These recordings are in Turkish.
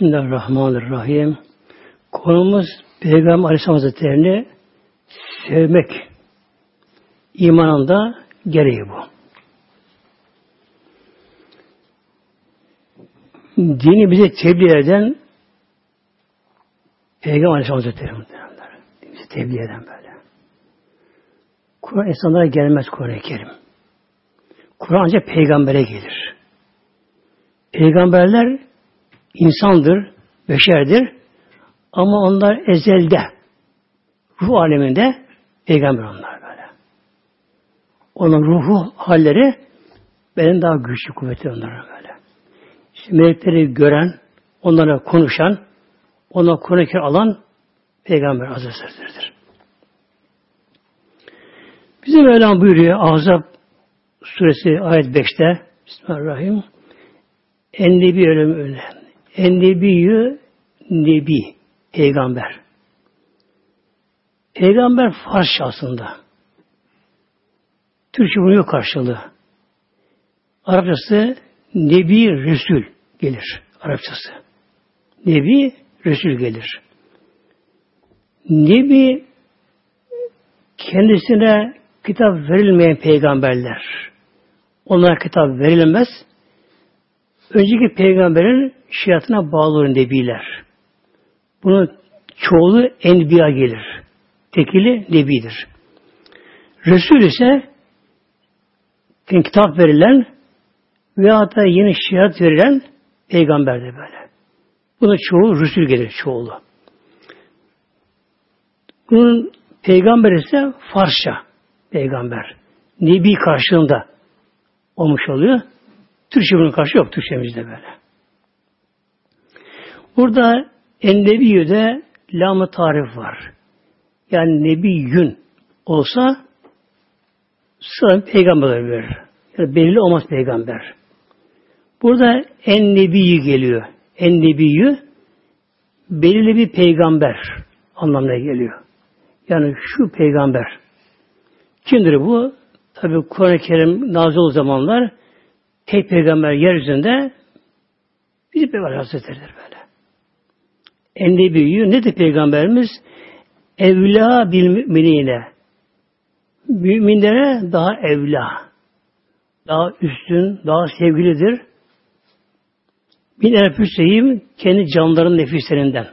Bismillahirrahmanirrahim. Konumuz Peygamber Aleyhisselam Hazretleri'ni sevmek imanında gereği bu. Dini bize tebliğ eden Peygamber Aleyhisselam Hazretleri bizi tebliğ eden böyle. Kur'an insanlara gelmez Kur'an-ı Kerim. Kur'an ancak peygambere gelir. Peygamberler insandır, beşerdir ama onlar ezelde ruh aleminde peygamber onlar böyle. Onun ruhu halleri benim daha güçlü kuvvetli onlara böyle. İşte melekleri gören, onlara konuşan, ona konuşan alan Peygamber Hazretleri'dir. Bizim Mevlam buyuruyor Ahzab suresi ayet 5'te Bismillahirrahmanirrahim Ennebi ölüm Ennebiyyü nebi peygamber. Peygamber Farsça aslında. Türkçe bunun yok karşılığı. Arapçası Nebi Resul gelir. Arapçası. Nebi Resul gelir. Nebi kendisine kitap verilmeyen peygamberler. Onlara kitap verilmez. Önceki peygamberin şiatına bağlı olan nebiler. Bunun çoğulu enbiya gelir. Tekili nebidir. Resul ise kitap verilen veya da yeni şiat verilen peygamber de böyle. Buna çoğu Resul gelir çoğulu. Bunun peygamber ise Farsça peygamber. Nebi karşılığında olmuş oluyor. Türkçe bunun karşı yok Türkçemizde böyle. Burada Ennebiyyü'de lam tarif var. Yani Nebiyyün olsa sıra peygamber verir. Yani belli olmaz peygamber. Burada en nebiyi geliyor. En nebiyi belirli bir peygamber anlamına geliyor. Yani şu peygamber. Kimdir bu? Tabi Kur'an-ı Kerim nazil zamanlar tek peygamber yeryüzünde bir peygamber hazretleridir böyle. En nebiyyü nedir peygamberimiz? Evla bil müminine. Müminlere daha evla. Daha üstün, daha sevgilidir. Bin enfüseyim kendi canların nefislerinden.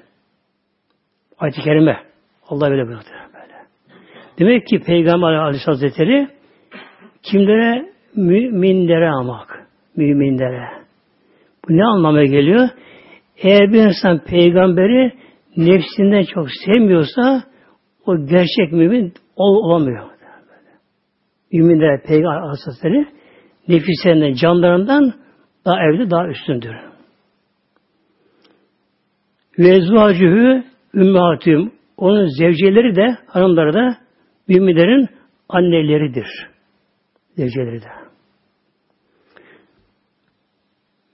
Ayet-i Kerime. Allah böyle buyurdu. Böyle. Demek ki Peygamber Aleyhisselatü Hazretleri kimlere? Müminlere almak. Müminlere. Bu ne anlama geliyor? Eğer bir insan peygamberi nefsinden çok sevmiyorsa o gerçek mümin ol, olamıyor. Müminler peygamber Hazretleri nefislerinden, canlarından daha evli, daha üstündür. Ve ezvacühü ümmatüm onun zevceleri de, hanımları da müminlerin anneleridir. Zevceleri de.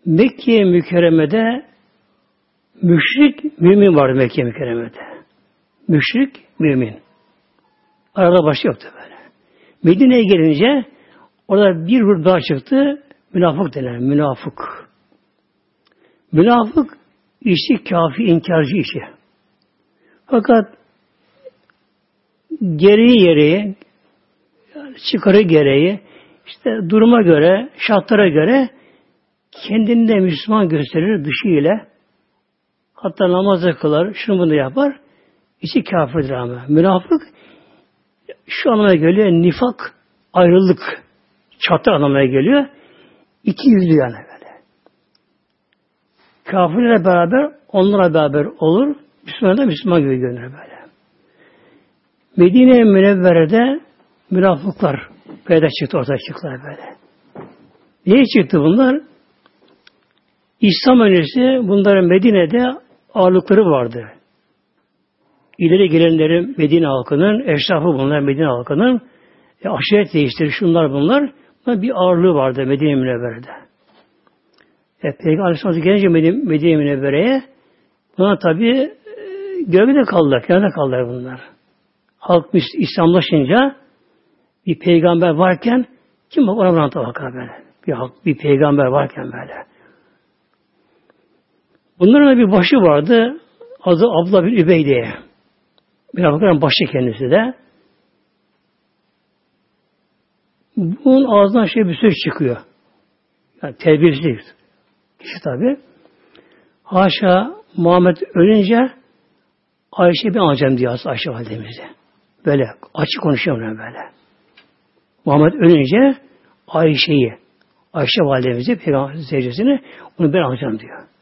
Mekke mükerremede müşrik mümin vardı Mekke mükerremede. Müşrik mümin. Arada başı yoktu böyle. Medine'ye gelince orada bir grup daha çıktı. Münafık denen. Münafık. Münafık işi kafi inkarcı işi. Fakat gereği gereği yani çıkarı gereği işte duruma göre, şartlara göre kendini de Müslüman gösterir dışıyla. Hatta namazı kılar, şunu bunu yapar. İçi kafirdir ama. Münafık şu anlamaya geliyor. Nifak, ayrılık, çatı anlamaya geliyor. İki yüzlü yani böyle. Kafirle beraber, onlarla beraber olur. Müslüman da Müslüman gibi görünür böyle. Medine-i Münevvere'de münafıklar peyda çıktı, ortaya çıktılar böyle. Niye çıktı bunlar? İslam öncesi bunların Medine'de ağırlıkları vardı. İleri gelenlerin Medine halkının, eşrafı bunlar Medine halkının, e, aşiret değiştirir şunlar bunlar. Bunlar bir ağırlığı vardı Medine Münevvere'de. E, Peygamber Aleyhisselam gelince Medine, Medine Münevvere'ye buna tabi e, gölgede kaldılar, kenarda kaldılar bunlar. Halk İslamlaşınca bir peygamber varken kim bak ona bakar böyle. Bir halk, bir peygamber varken böyle. Bunların bir başı vardı. Adı Abla bin Übey diye. Münafıkların başı kendisi de. Bunun ağzından şey bir söz çıkıyor. Yani terbiyesizlik. Kişi tabi. Haşa Muhammed ölünce Ayşe bir alacağım diyor Ayşe validemize. Böyle açık konuşuyor böyle. Muhammed ölünce Ayşe'yi, Ayşe validemizi, peygamber zevcesini onu ben alacağım diyor.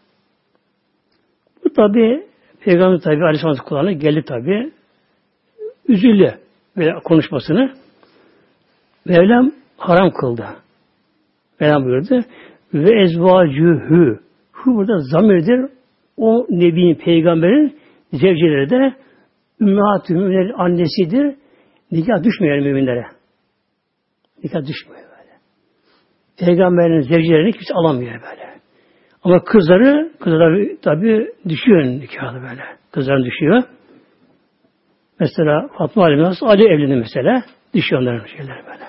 Bu tabi peygamber tabi aleyhisselam kulağına geldi tabi. Üzüldü böyle konuşmasını. Mevlam haram kıldı. Mevlam buyurdu. Ve ezvacühü. Hu burada zamirdir. O Nebi'nin, peygamberin zevceleri de ümmet-i müminlerin annesidir. Nikah düşmüyor müminlere. Nikah düşmüyor böyle. Peygamberin zevcelerini kimse alamıyor böyle. Ama kızları, kızları tabi düşüyor nikahı böyle. Kızların düşüyor. Mesela Fatma Aleyhisselam Ali evlendi mesela. Düşüyor onların şeyler böyle.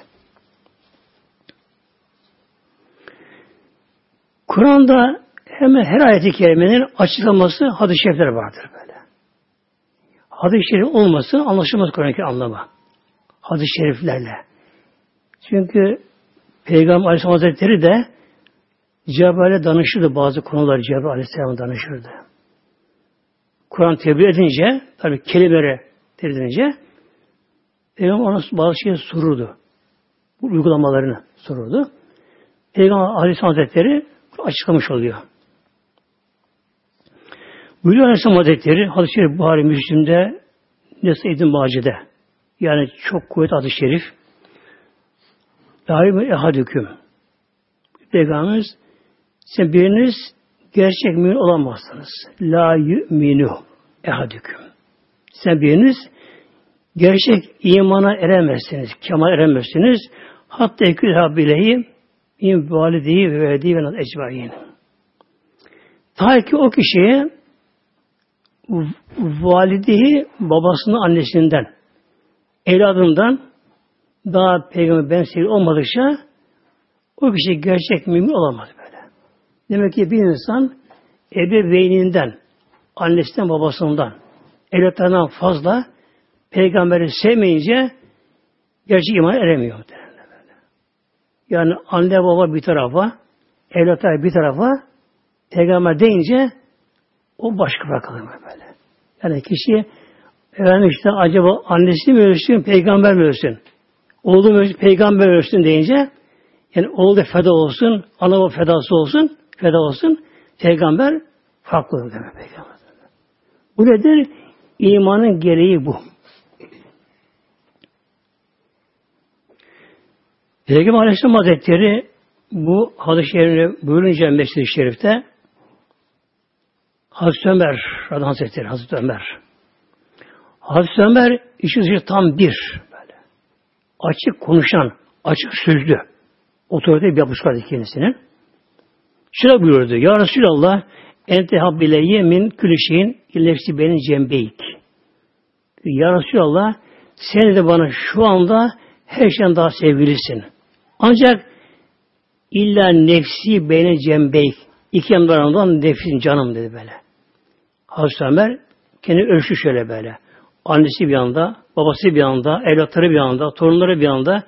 Kur'an'da hemen her ayeti kerimenin açıklaması hadis-i şerifler vardır böyle. Hadis-i şerif olması anlaşılmaz Kur'an'daki anlamı. Hadis-i şeriflerle. Çünkü Peygamber Aleyhisselam Hazretleri de Cebrail'e danışırdı bazı konular Cebrail Aleyhisselam danışırdı. Kur'an tebliğ edince, tabi kelimelere tebliğ edince Peygamber ona bazı şeyler sorurdu. Bu uygulamalarını sorurdu. Peygamber Aleyhisselam Hazretleri açıklamış oluyor. Buyuruyor Aleyhisselam Hazretleri hadis-i şerif Buhari Müslim'de Nesaid'in Maci'de yani çok kuvvet hadis-i şerif daim ehadüküm Peygamberimiz sen biriniz gerçek mümin olamazsınız. La yu'minu ehadüküm. Sen biriniz gerçek imana eremezsiniz, kemal eremezsiniz. Hatta ekülha bilehi min valideyi ve vedi ve ecmain. Ta ki o kişiye valideyi babasının annesinden, evladından daha peygamber ben sevgi olmadıkça o kişi gerçek mümin olamaz. Demek ki bir insan ebeveyninden, annesinden, babasından, evlatlarından fazla peygamberi sevmeyince gerçek iman eremiyor. Yani anne baba bir tarafa, evlatlar bir tarafa, peygamber deyince o başka bırakılır böyle. Yani kişi efendim işte acaba annesi mi ölsün, peygamber mi ölsün? Oğlu mu ölsün, peygamber ölsün deyince yani oğlu da feda olsun, ana baba fedası olsun, feda olsun, peygamber farklı demek peygamber. Bu nedir? İmanın gereği bu. Peygamber Aleyhisselam Hazretleri bu hadis-i şerifini buyurunca Mescid-i Şerif'te Hazreti Ömer Radhan Hazretleri, Hazreti Ömer. Hazreti Ömer işi dışı tam bir böyle. Açık konuşan, açık sözlü. Otorite bir yapısı vardı kendisinin. Şöyle buyurdu. Ya Resulallah ente habbileyye min külüşeyin illefsi benim cembeyk. Ya Resulallah sen de bana şu anda her şeyden daha sevgilisin. Ancak illa nefsi beni cembeyk. İki yanlarından nefsin canım dedi böyle. Hazreti Ömer kendi ölçü şöyle böyle. Annesi bir anda, babası bir anda, evlatları bir anda, torunları bir anda,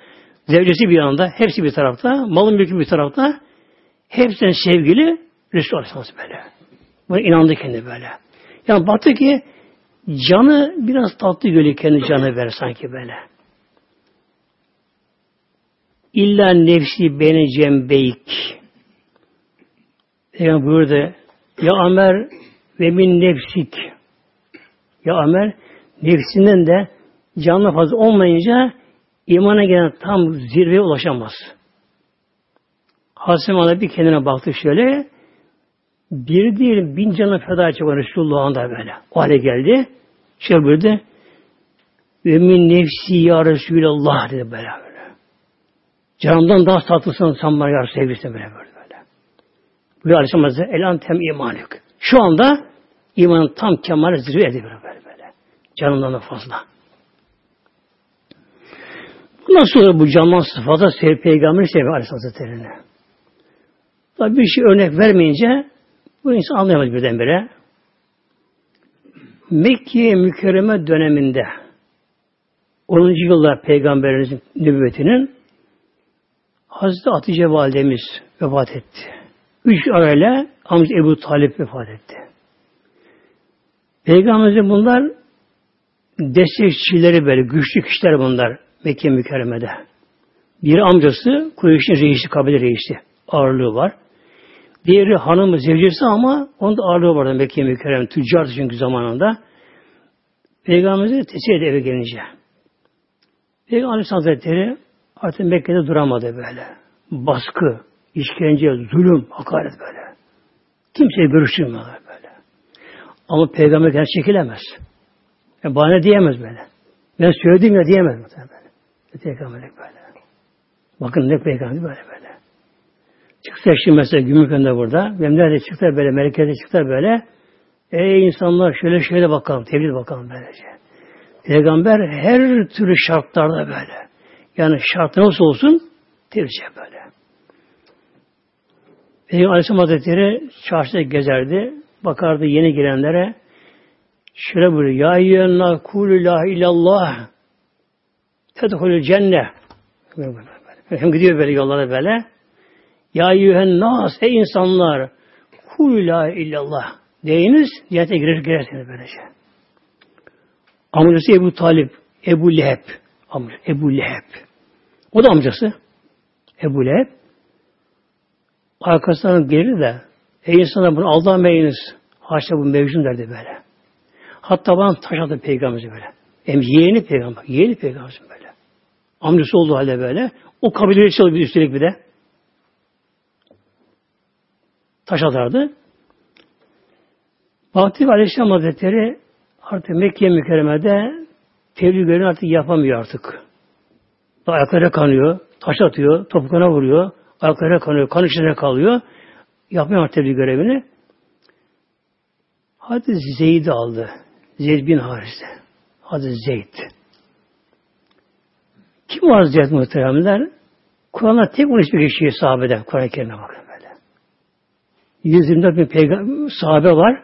zevcesi bir anda, hepsi bir tarafta, malın mülkü bir tarafta. Hepsinin sevgili Resul Aleyhisselam böyle. Buna inandı kendi böyle. Yani baktı ki canı biraz tatlı geliyor kendi canı ver sanki böyle. İlla nefsi beni cembeyk. Peygamber buyurdu. Ya Ömer ve min nefsik. Ya Ömer nefsinden de canlı fazla olmayınca imana gelen tam zirveye ulaşamaz. Hasim Allah bir kendine baktı şöyle. Bir değil bin canı feda edecek Resulullah'ın da böyle. O hale geldi. Şöyle buyurdu. Ve min nefsi ya Resulallah dedi böyle böyle. Canımdan daha tatlısın sen bana yar sevgilisin böyle böyle. böyle. Bu Aleyhisselam Hazretleri elan tem imanık. Şu anda imanın tam kemale zirve ediyor böyle böyle. Canımdan da fazla. Nasıl olur bu candan sıfata sev peygamberi seviyor Aleyhisselam Hazretleri'ne? Tabi bir şey örnek vermeyince Bu insan anlayamaz birdenbire. Mekke mükerreme döneminde 10. yılda Peygamberimizin nübüvvetinin Hazreti Hatice validemiz vefat etti. Üç arayla amca Ebu Talip vefat etti. Peygamberimizin bunlar destekçileri böyle, güçlü kişiler bunlar Mekke mükerremede. Bir amcası Kureyş'in reisi, kabile reisi. Ağırlığı var. Diğeri hanımı, zevcesi ama onun da ağırlığı vardı Mekke mükerreme. Tüccardı çünkü zamanında. Peygamberimiz tesir eve gelince. Peygamber Aleyhisselam Hazretleri artık Mekke'de duramadı böyle. Baskı, işkence, zulüm, hakaret böyle. Kimseye görüştürmüyorlar böyle. Ama peygamber kendisi çekilemez. Yani bahane diyemez böyle. Ben söyledim ya diyemez böyle. Peygamberlik böyle. Bakın ne peygamber böyle böyle. Çıksa şimdi mesela Gümrükhan'da burada. Benim nerede çıktı böyle, merkezde çıktı böyle. Ey insanlar şöyle şöyle bakalım, tebliğ bakalım böylece. Peygamber her türlü şartlarda böyle. Yani şart nasıl olsun? Tebliğ böyle. Peygamber Aleyhisselam Hazretleri çarşıda gezerdi. Bakardı yeni girenlere. Şöyle buyuruyor. Ya eyyühenna kulü la illallah tedhulü cenne. Hem gidiyor böyle yollara böyle. Ya eyyühen nas ey insanlar kulü la illallah deyiniz cennete girer girersiniz böylece. Amcası Ebu Talip, Ebu Leheb. Amcası Ebu Leheb. O da amcası. Ebu Leheb. Arkasından gelir de ey insanlar bunu aldanmayınız. Haşa bu mevcun derdi böyle. Hatta bana taş attı peygamberimiz böyle. Hem yeğeni peygamber, yeğeni peygamber böyle. Amcası olduğu halde böyle. O kabileyi çalıyor üstelik bir de. Taş atardı. Vakti Aleyhisselam Hazretleri artık Mekke mükerremede tebliğ görevini artık yapamıyor artık. Ayaklara kanıyor, taş atıyor, topukana vuruyor, ayaklara kanıyor, kan içine kalıyor. Yapmıyor artık tebliğ görevini. Hadi Zeyd'i aldı. Zeyd bin Haris'te. Hadi Zeyd. Kim var Zeyd muhteremler? Kur'an'da tek 13 bir kişiye sahabeden. Kur'an-ı Kerim'e bakın. 124 bin peygamber, sahabe var.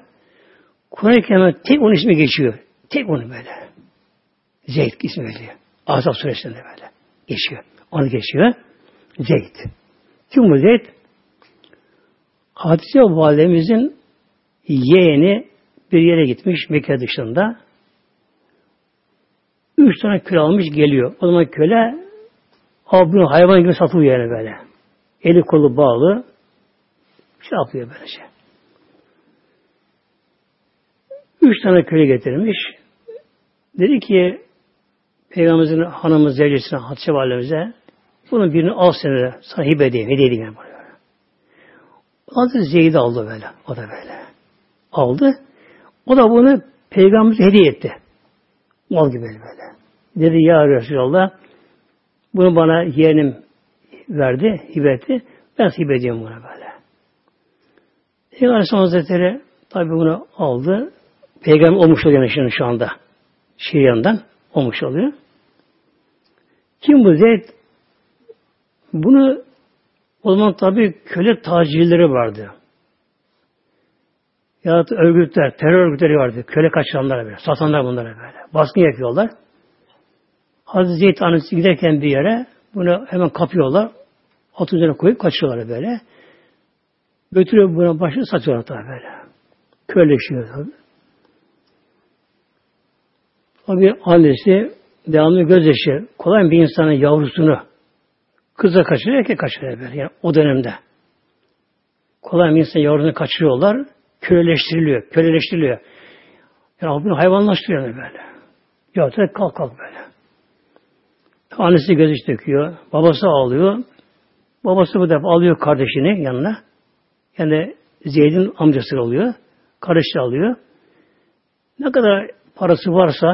Kur'an-ı Kerim'e tek onun ismi geçiyor. Tek onu böyle. Zeyd ismi veriyor. Azap suresinde böyle. Geçiyor. Onu geçiyor. Zeyd. Kim bu Zeyd? Hatice validemizin yeğeni bir yere gitmiş Mekke dışında. Üç tane köle almış geliyor. O zaman köle abinin hayvan gibi satılıyor yani böyle. Eli kolu bağlı. Şey yapıyor böylece. Üç tane köle getirmiş. Dedi ki Peygamberimizin hanımı zevcesine Hatice validemize bunun birini al seni sana hibe edeyim. Hediye edeyim. Yani. Hazreti Zeyd aldı böyle. O da böyle. Aldı. O da bunu Peygamberimize hediye etti. Mal gibi böyle. Dedi ya Resulallah bunu bana yeğenim verdi, hibe etti. Ben hibe edeyim buna böyle. Peygamber Aleyhisselam Hazretleri tabi bunu aldı. Peygamber olmuş oluyor yani şu anda. Şiriyan'dan olmuş oluyor. Kim bu Zeyd? Bunu o zaman tabi köle tacirleri vardı. Ya da örgütler, terör örgütleri vardı. Köle kaçıranlar böyle. Satanlar bunlara böyle. Baskın yapıyorlar. Hazreti Zeyd annesi giderken bir yere bunu hemen kapıyorlar. Atın üzerine koyup kaçıyorlar böyle. Götürüyor buna başını satıyorlar tabi böyle. Köleleşiyor tabi. Tabi annesi devamlı gözyaşı kolay bir insanın yavrusunu kıza kaçırıyor, erkek kaçırıyor böyle. Yani o dönemde. Kolay bir insan yavrusunu kaçırıyorlar köleleştiriliyor. Köleleştiriliyor. Yani Rabbim hayvanlaştırıyor böyle. Ya da kalk kalk böyle. Annesi gözüş döküyor. Babası ağlıyor. Babası bu defa alıyor kardeşini yanına. Yani Zeyd'in amcası oluyor. Kardeşi alıyor. Ne kadar parası varsa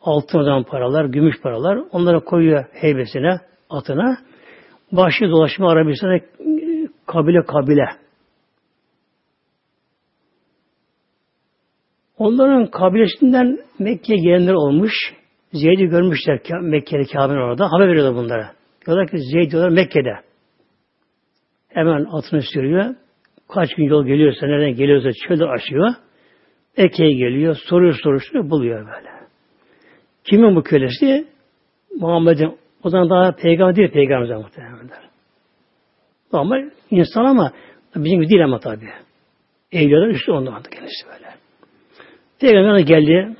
altın zaman paralar, gümüş paralar onlara koyuyor heybesine, atına. Başlıyor dolaşma Arabistan'a kabile kabile. Onların kabilesinden Mekke'ye gelenler olmuş. Zeyd'i görmüşler Mekke'de Kabe'nin orada. Haber veriyorlar bunlara. Diyorlar ki Zeyd diyorlar Mekke'de. Hemen atını sürüyor. Kaç gün yol geliyorsa, nereden geliyorsa çölde aşıyor. Eke'ye geliyor, soruyor soruşturuyor, buluyor böyle. Kimin bu kölesi? Muhammed'in. O zaman daha peygamber değil, peygamber muhtemelenler. Ama insan ama bizim gibi değil ama tabi. Evliyalar üstü ondan aldı kendisi böyle. Peygamber geldi.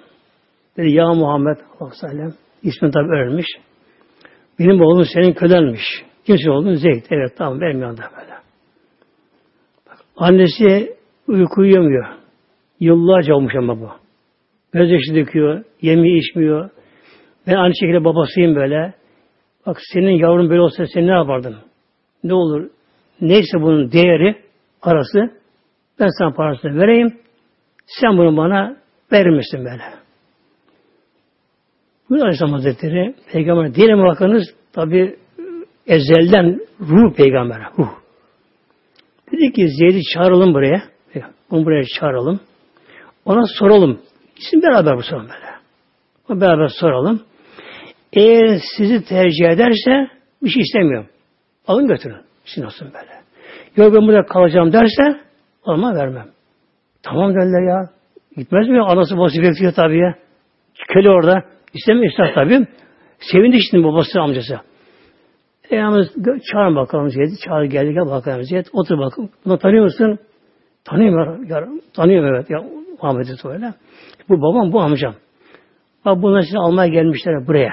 Dedi ya Muhammed sallallahu ismini tabi öğrenmiş. Benim oğlum senin kölenmiş. Kimsin oğlun? Zeyd. Evet tamam benim yanında böyle. Annesi uyku uyuyamıyor. Yıllarca olmuş ama bu. Gözyaşı döküyor, yemiyor, içmiyor. Ben aynı şekilde babasıyım böyle. Bak senin yavrun böyle olsa sen ne yapardın? Ne olur? Neyse bunun değeri, parası, ben sana parasını vereyim. Sen bunu bana vermişsin böyle. Bu Aleyhisselam Hazretleri peygamber mi bakınız tabi ezelden ruh peygamber ruh. Dedi ki Zeyd'i çağıralım buraya. Onu buraya çağıralım. Ona soralım. İsim beraber bu soralım böyle. O beraber soralım. Eğer sizi tercih ederse bir şey istemiyorum. Alın götürün. Sizin olsun böyle. Yok ben burada kalacağım derse alma vermem. Tamam derler ya. Gitmez mi? Anası babası bekliyor tabii ya. Köle orada. İstemiyor ister tabii. Sevindi şimdi babası amcası. Yalnız çağırın bakalım Zeyd'i. Çağır geldi gel bakalım Zeyd. Otur bakın. Bunu tanıyor musun? Tanıyorum ya. Tanıyorum evet. Ya, Muhammed'i söyle. Bu babam bu amcam. Bak bunlar sizi almaya gelmişler buraya.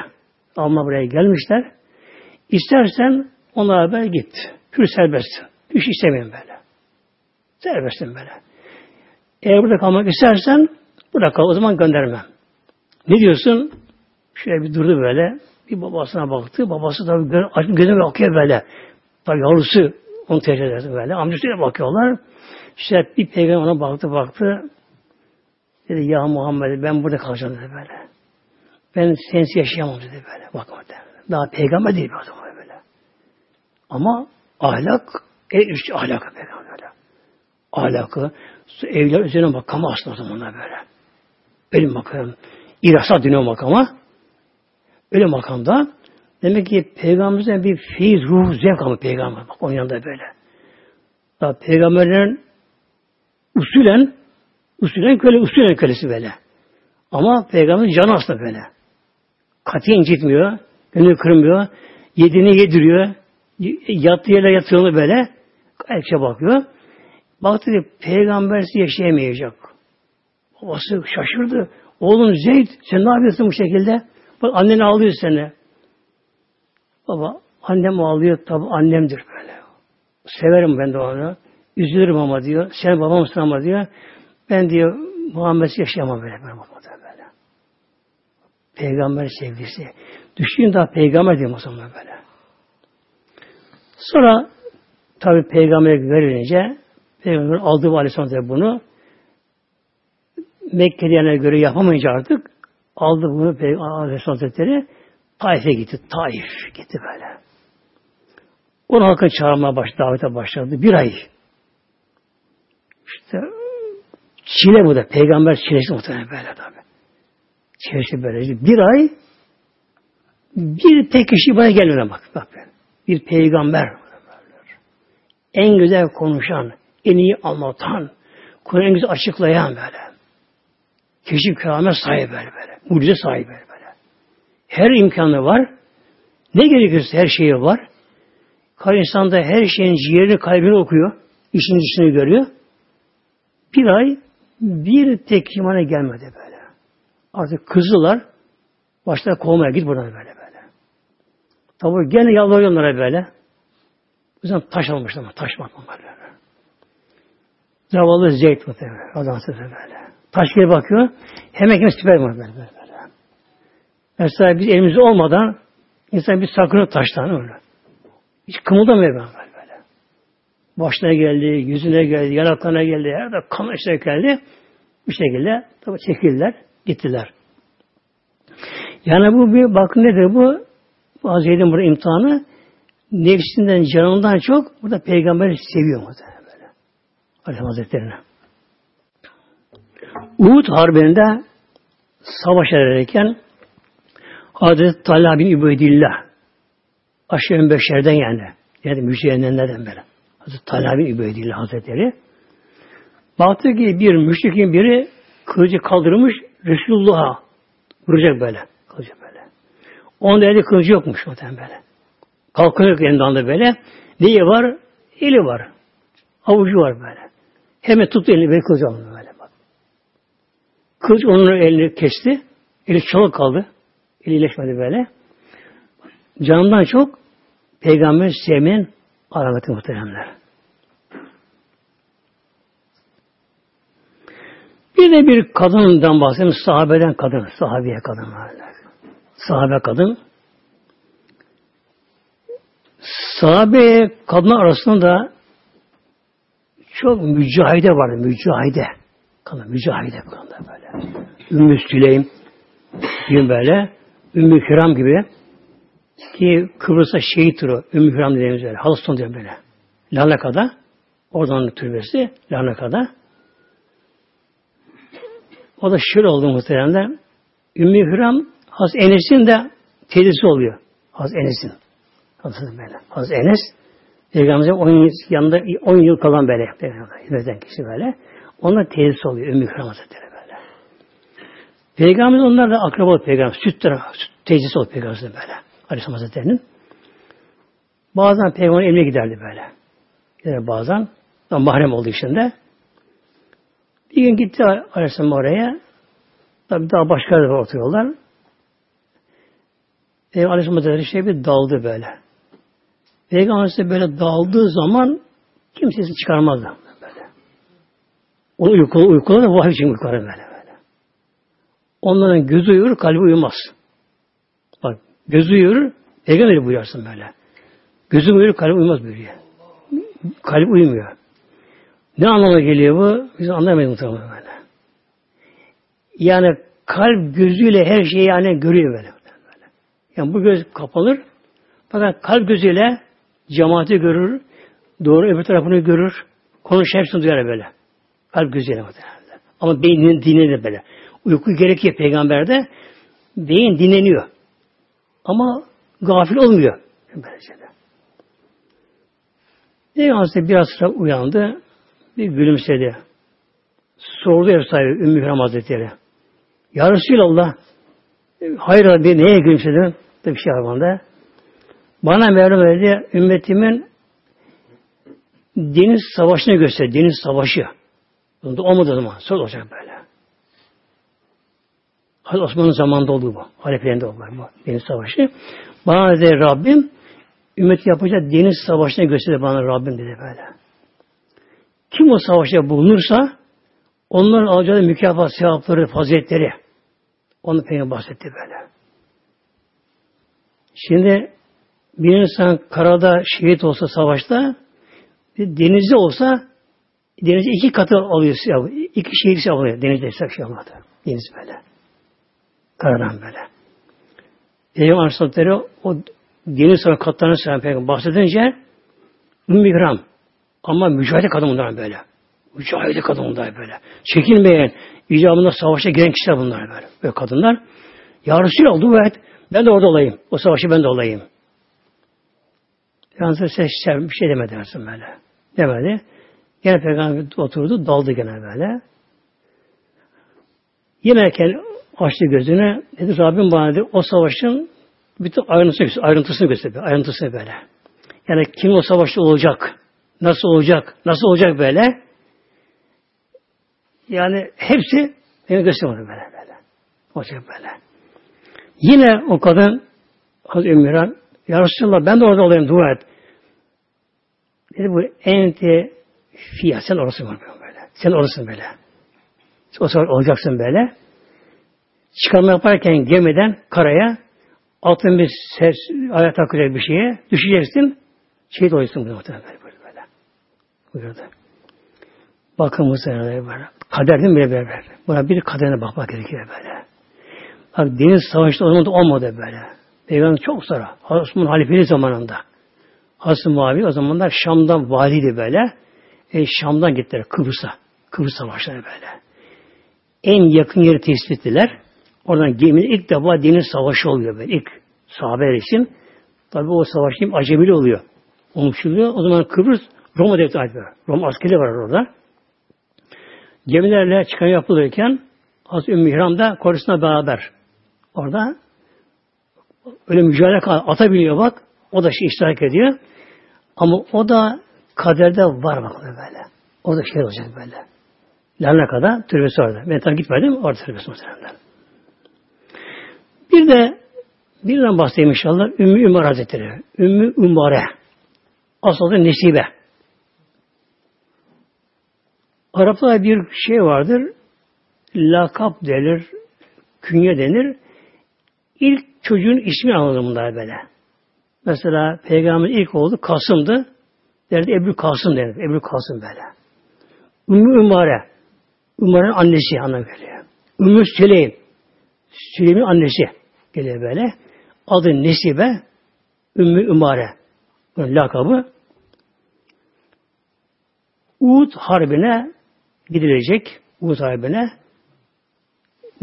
Alma buraya gelmişler. İstersen onlara haber git. Hür serbest. Üç istemiyorum böyle. Serbestim böyle. Eğer burada kalmak istersen burada kal. O zaman göndermem. Ne diyorsun? Şöyle bir durdu böyle. Bir babasına baktı. Babası tabi gö gözüne bakıyor böyle. Tabi yavrusu onu tercih ederdi böyle. Amcasıyla bakıyorlar. İşte bir peygamber ona baktı baktı. Dedi ya Muhammed ben burada kalacağım dedi böyle. Ben sensiz yaşayamam dedi böyle. Bak orada. Daha peygamber değil bir adam böyle. Ama ahlak en üst ahlakı peygamber. Ahlakı evler üzerine makama aslında o zamanlar böyle. Öyle makam. İrasa dönüyor makama. Öyle makamda demek ki peygamberimizden bir feyiz, ruh, zevk almış peygamber. Bak onun yanında böyle. Daha peygamberlerin usulen usulen köle, usulen kölesi böyle. Ama peygamberin canı aslında böyle. Katiyen incitmiyor, gönül kırmıyor, yediğini yediriyor, yattığı yerle yatıyor böyle. Gayet bakıyor. Baktı ki peygambersiz yaşayamayacak. Babası şaşırdı. Oğlum Zeyd sen ne yapıyorsun bu şekilde? Bak annen ağlıyor seni. Baba annem ağlıyor tabi annemdir böyle. Severim ben de onu. Üzülürüm ama diyor. Sen babamsın ama diyor. Ben diyor Muhammed'i yaşayamam böyle. böyle. Peygamber sevgisi. Düşünün daha peygamber diyeyim o zaman böyle. Sonra tabi peygamber verilince peygamber aldığı aleyhisselam bunu Mekke'ye göre yapamayınca artık aldı bunu Peygamber Aleyhisselam Hazretleri Taif'e gitti. Taif gitti böyle. Onu halkın çağırmaya başladı, davete başladı. Bir ay. İşte çile bu da. Peygamber çilesi muhtemelen böyle tabi. Çilesi böyle. Bir ay bir tek kişi bana gelmeden bak. bak bir peygamber en güzel konuşan, en iyi anlatan, Kur'an'ı açıklayan böyle. Keşif keramet sahibi böyle böyle. Mucize sahibi böyle. Her imkanı var. Ne gerekirse her şeyi var. Kar insanda her şeyin ciğerini kalbini okuyor. İşin içini görüyor. Bir ay bir tek imana gelmedi böyle. Artık kızdılar. Başta kovmaya git buradan böyle böyle. Tabi gene yalvarıyor onlara böyle. O zaman taş almışlar ama taş bakmam böyle. Zavallı Zeyd muhtemelen. Adam böyle. Taş gibi bakıyor. Hemen böyle, böyle, böyle. Mesela biz elimizde olmadan insan bir sakınır taştan öyle. Hiç kımıldamıyor böyle, böyle. Başına geldi, yüzüne geldi, yanaklarına geldi, her de kan işte geldi. Bu şekilde tabi çekildiler, gittiler. Yani bu bir bakın nedir bu? Hazretin burada imtihanı nefsinden, canından çok burada peygamber seviyor mu böyle. Aleyhisselam Hazretleri'ne. Uhud Harbi'nde savaş ederken Hazreti Talha bin Übeydillah aşağı beşerden yani yani müjdelenenlerden böyle. Hazreti Talha bin Übeydillah Hazretleri Baktı ki bir müşrikin biri kılıcı kaldırmış Resulullah'a vuracak böyle. Kılıcı böyle. Onun elde kılıcı yokmuş o böyle. Kalkıyor elinden böyle. Neyi var? Eli var. Avucu var böyle. Hemen tuttu elini böyle kılıcı böyle. Bak. Kılıç onun elini kesti. Eli çalık kaldı. İyileşmedi böyle. Canından çok peygamber sevmeyen alameti muhteremler. Bir de bir kadından bahsedelim. Sahabeden kadın. Sahabiye kadın. Sahabe kadın. Sahabe kadın arasında da çok mücahide vardı. Mücahide. Kadın mücahide kadın böyle. Ümmü Süleym gibi böyle. Ümmü Hiram gibi ki Kıbrıs'ta şehittir o. Ümmü Hiram dediğimiz öyle. Halston diyor böyle. Larnaka'da. Oradan türbesi. Larnaka'da. O da şöyle oldu muhtemelen. Ümmü Hüram Haz Enes'in de teyzesi oluyor. Haz Enes'in. Hazreti böyle. Haz Enes Peygamber'e 10 yıl, yanında 10 yıl kalan böyle. Hizmetten kişi böyle. Onlar teyzesi oluyor. Ümmü Hüram Hazretleri böyle. Peygamber onlar da akraba peygamber. Süt, süt teyzesi oluyor peygamber böyle. Aleyhisselam Hazretleri'nin. Bazen peygamber evine giderdi böyle. Yani bazen mahrem olduğu için de bir gün gitti Aleyhisselam oraya. Tabi daha başka yerde oturuyorlar. Peygamber Aleyhisselam Hazretleri şey bir daldı böyle. Peygamber Aleyhisselam böyle daldığı zaman kimsesi çıkarmazdı. Böyle. O uykulu, uykulu da vahiy için böyle, böyle. Onların gözü uyur, kalbi uyumaz. Bak gözü uyur, Peygamber buyuruyorsun böyle. Gözü uyur, kalbi uyumaz buyuruyor. Kalbi uyumuyor. Ne anlama geliyor bu? Biz anlamayız muhtemelen böyle. Yani kalp gözüyle her şeyi yani görüyor böyle. Yani bu göz kapanır. Fakat kalp gözüyle cemaati görür. Doğru öbür tarafını görür. Konuş hepsini duyar böyle. Kalp gözüyle muhtemelen. Ama beyin dinlenir böyle. Uyku gerekiyor peygamberde. Beyin dinleniyor. Ama gafil olmuyor. Peygamber biraz sonra uyandı bir gülümsedi. Sordu ev sahibi Ümmü Hüram Hazretleri. Ya Resulallah hayır abi neye gülümsedin? Bir şey var Bana Mevlam dedi ümmetimin deniz savaşını göster. Deniz savaşı. Bunda olmadı zaman. Söz olacak böyle. Hazreti Osman'ın zamanında oldu bu. Haliflerinde oldu bu deniz savaşı. Bana dedi Rabbim ümmet yapacak deniz savaşını gösterdi bana Rabbim dedi böyle. Kim o savaşta bulunursa onların alacağı mükafat, sevapları, faziletleri onu Peygamber bahsetti böyle. Şimdi bir insan karada şehit olsa savaşta denizde olsa denizde iki katı alıyor sevabı. İki şehit sevabı alıyor. Denizde şey olmadı. Deniz böyle. Karadan böyle. Peygamber Aleyhisselatü o deniz sonra katlarını seven Peygamber bahsedince Ümmü İkram ama mücahide kadın bunlar böyle. Mücahide kadın bunlar böyle. Çekilmeyen, icabında savaşa giren kişiler bunlar böyle. Böyle kadınlar. Ya Resulallah dua et. Ben de orada olayım. O savaşı ben de olayım. Yalnız ses bir şey demedi dersin böyle. Demedi. Gene peygamber oturdu, daldı gene böyle. Yemerken açtı gözünü. Dedi Rabbim bana dedi, o savaşın bütün ayrıntısını, ayrıntısını gösteriyor. Ayrıntısını böyle. Yani kim o savaşta olacak? Nasıl olacak? Nasıl olacak böyle? Yani hepsi beni gösteriyor böyle böyle. Olacak böyle. Yine o kadın Hazreti Ümmüran Ya Resulallah ben de orada olayım dua et. Dedi bu ente fiyat sen orası var böyle. Sen orasın böyle. O zaman olacaksın böyle. Çıkarma yaparken gemiden karaya altın bir ses, ayak takacak bir şeye düşeceksin. Şehit olacaksın bu muhtemelen böyle buyurdu. Bakın bu seneler böyle. Kaderden bile böyle. Buna bir kaderine bakmak gerekiyor böyle. Bak deniz savaşta o zaman da olmadı böyle. Peygamber çok sonra. Osman halifeli zamanında. Hazreti Muavi o zamanlar Şam'dan valiydi böyle. E, Şam'dan gittiler Kıbrıs'a. Kıbrıs savaşları böyle. En yakın yeri tespit ettiler. Oradan geminin ilk defa deniz savaşı oluyor böyle. İlk sahabe için. Tabi o savaşın acemili oluyor. Oluşuluyor. O zaman Kıbrıs Roma devleti ait Roma askeri var orada. Gemilerle çıkan yapılırken Hazreti Ümmü Hişam da korusuna beraber orada öyle mücadele ata biniyor bak. O da şey iştirak ediyor. Ama o da kaderde var bak böyle. O da şey olacak böyle. Larna kadar türbesi orada. Ben tabi gitmedim. Orada türbesi muhtemelen. Bir de birden bahsedeyim inşallah. Ümmü Ümar Hazretleri. Ümmü Ümare. Aslında Nesibe. Araplarda bir şey vardır. Lakap denir. Künye denir. İlk çocuğun ismi anlamında böyle. Mesela peygamber ilk oldu Kasım'dı. Derdi Ebru Kasım denir. Ebru Kasım böyle. Ümmü Ümare. Ümare'nin annesi anlam geliyor. Ümmü Süleym. Süleym'in annesi geliyor böyle. Adı Nesibe. Ümmü Ümare. Bunun lakabı. Uhud Harbi'ne gidilecek. Uhud Harbi'ne.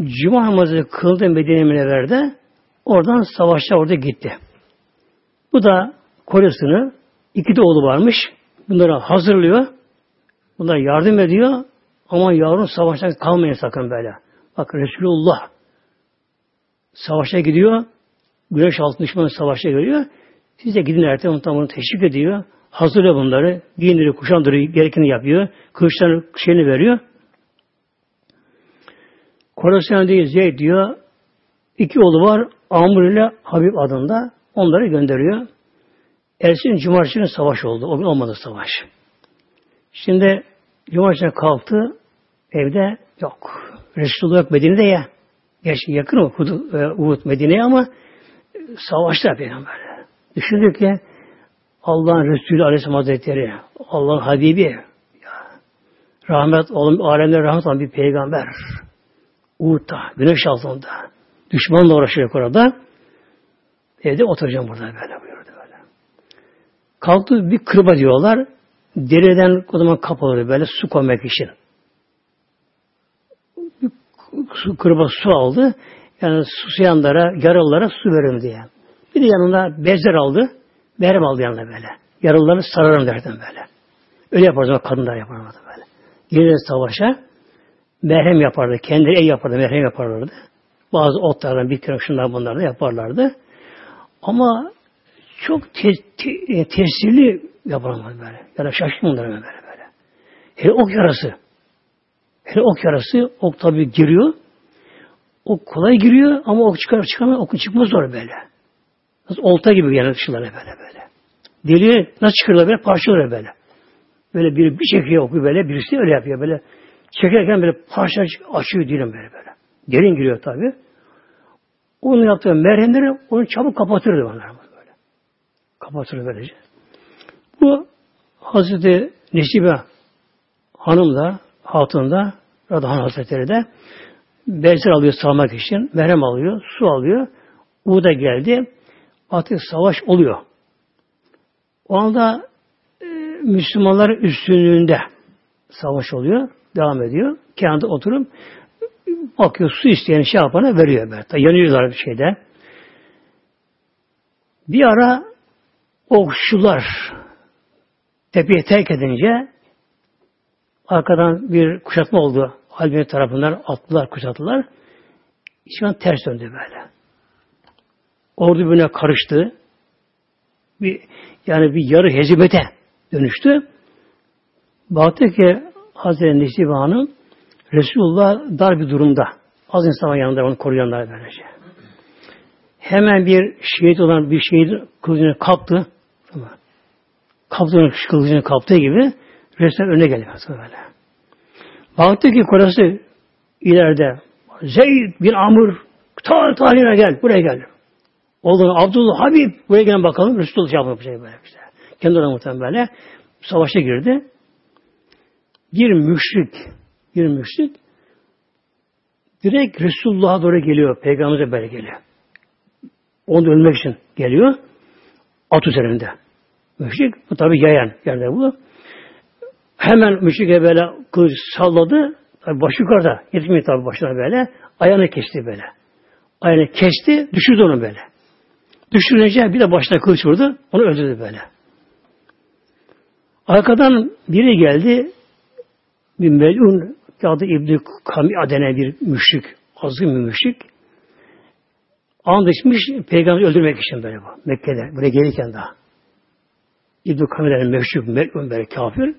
Cuma namazı kıldı Medine Münevver'de. Oradan savaşta orada gitti. Bu da kocasını iki de oğlu varmış. Bunları hazırlıyor. Bunlara yardım ediyor. Ama yavrum savaştan kalmayın sakın böyle. Bak Resulullah savaşa gidiyor. Güneş altı düşmanı savaşa geliyor. Siz de gidin erken onu teşvik ediyor. Hazırlıyor bunları. Giyindiriyor, kuşandırıyor, gerekeni yapıyor. Kılıçlarını şeyini veriyor. Korasan değil Zeyd diyor. İki oğlu var. Amr ile Habib adında. Onları gönderiyor. Ersin Cumartesi'nin savaş oldu. O gün olmadı savaş. Şimdi Cumartesi'ne kalktı. Evde yok. Resulullah yok Medine'de ya. Gerçi yakın o e, Uhud Medine'ye ama savaşta peygamber. Düşündü ki Allah'ın Resulü Aleyhisselam Hazretleri, Allah'ın Habibi, rahmet olan, alemde rahmet olan bir peygamber. Uhud'da, güneş altında. Düşmanla uğraşıyor orada. Evde oturacağım burada böyle buyurdu böyle. Kalktı bir kırba diyorlar. Dereden o zaman kapalı böyle su koymak için. Bir su, kırba su aldı. Yani susayanlara, yaralılara su verin diye. Bir de yanında bezler aldı. Merhem aldı yanına böyle. Yaralıları sararım derdim böyle. Öyle yapardı kadınlar yapardı böyle. Gelirdi savaşa merhem yapardı. Kendileri el yapardı, merhem yaparlardı. Bazı otlardan, bitkiler, şunlar bunlar da yaparlardı. Ama çok te, te, e, tesirli yaparlar böyle. Yani şaşkın bunlar böyle böyle. Hele ok yarası. Hele ok yarası, ok tabi giriyor. Ok kolay giriyor ama ok çıkar çıkamıyor, ok çıkmaz zor böyle. Nasıl olta gibi yani dışları böyle böyle. Deliğe nasıl çıkırlar böyle parçalar böyle. Böyle bir, bir çekiyor oku böyle, birisi öyle yapıyor böyle. Çekerken böyle parça açıyor dilim böyle böyle. Derin giriyor tabi. Onu yaptığı merhemleri onu çabuk kapatırdı onlar böyle. Kapatırdı böylece. Bu Hazreti Nesibe hanım da hatun da Radhan Hazretleri de bezler alıyor sağmak için. Merhem alıyor, su alıyor. Uğda geldi. Artık savaş oluyor. O anda e, Müslümanlar üstünlüğünde savaş oluyor. Devam ediyor. Kenarda oturup bakıyor su isteyen şey yapana veriyor. Böyle. Yanıyorlar bir şeyde. Bir ara okçular tepeyi terk edince arkadan bir kuşatma oldu. Halbuki tarafından attılar, kuşattılar. Şu an ters döndü böyle. Ordu birbirine karıştı. Bir, yani bir yarı hezimete dönüştü. Baktı ki Hazreti Nesibe Hanım Resulullah dar bir durumda. Az insan yanında onu koruyanlar böylece. Hemen bir şehit olan bir şehit kılıcını kaptı. Kaptı kılıcını kaptığı gibi Resulullah önüne geldi böyle. Baktı ki korası ileride Zeyd bin Amr ta tarihine gel. Buraya gel. Oldu Abdullah Habib buraya gel bakalım. Resulullah şey yapıyor böyle işte. Kendi ona muhtemelen böyle. Savaşa girdi bir müşrik, bir müşrik direkt Resulullah'a doğru geliyor. Peygamber'e böyle geliyor. Onu ölmek için geliyor. At üzerinde. Müşrik, bu tabi yayan yerde bu. Hemen müşrike böyle kılıç salladı. Tabi başı yukarıda. Yetmiyor tabi başına böyle. Ayağını kesti böyle. Ayağını kesti, düşürdü onu böyle. Düşürünce bir de başına kılıç vurdu. Onu öldürdü böyle. Arkadan biri geldi bir melun adı İbn-i Kami'a denen bir müşrik, azgın bir müşrik. An düşmüş peygamberi öldürmek için böyle bu. Mekke'de. Buraya gelirken daha. İbn-i Kami'lerin meşhur, melun böyle kafir.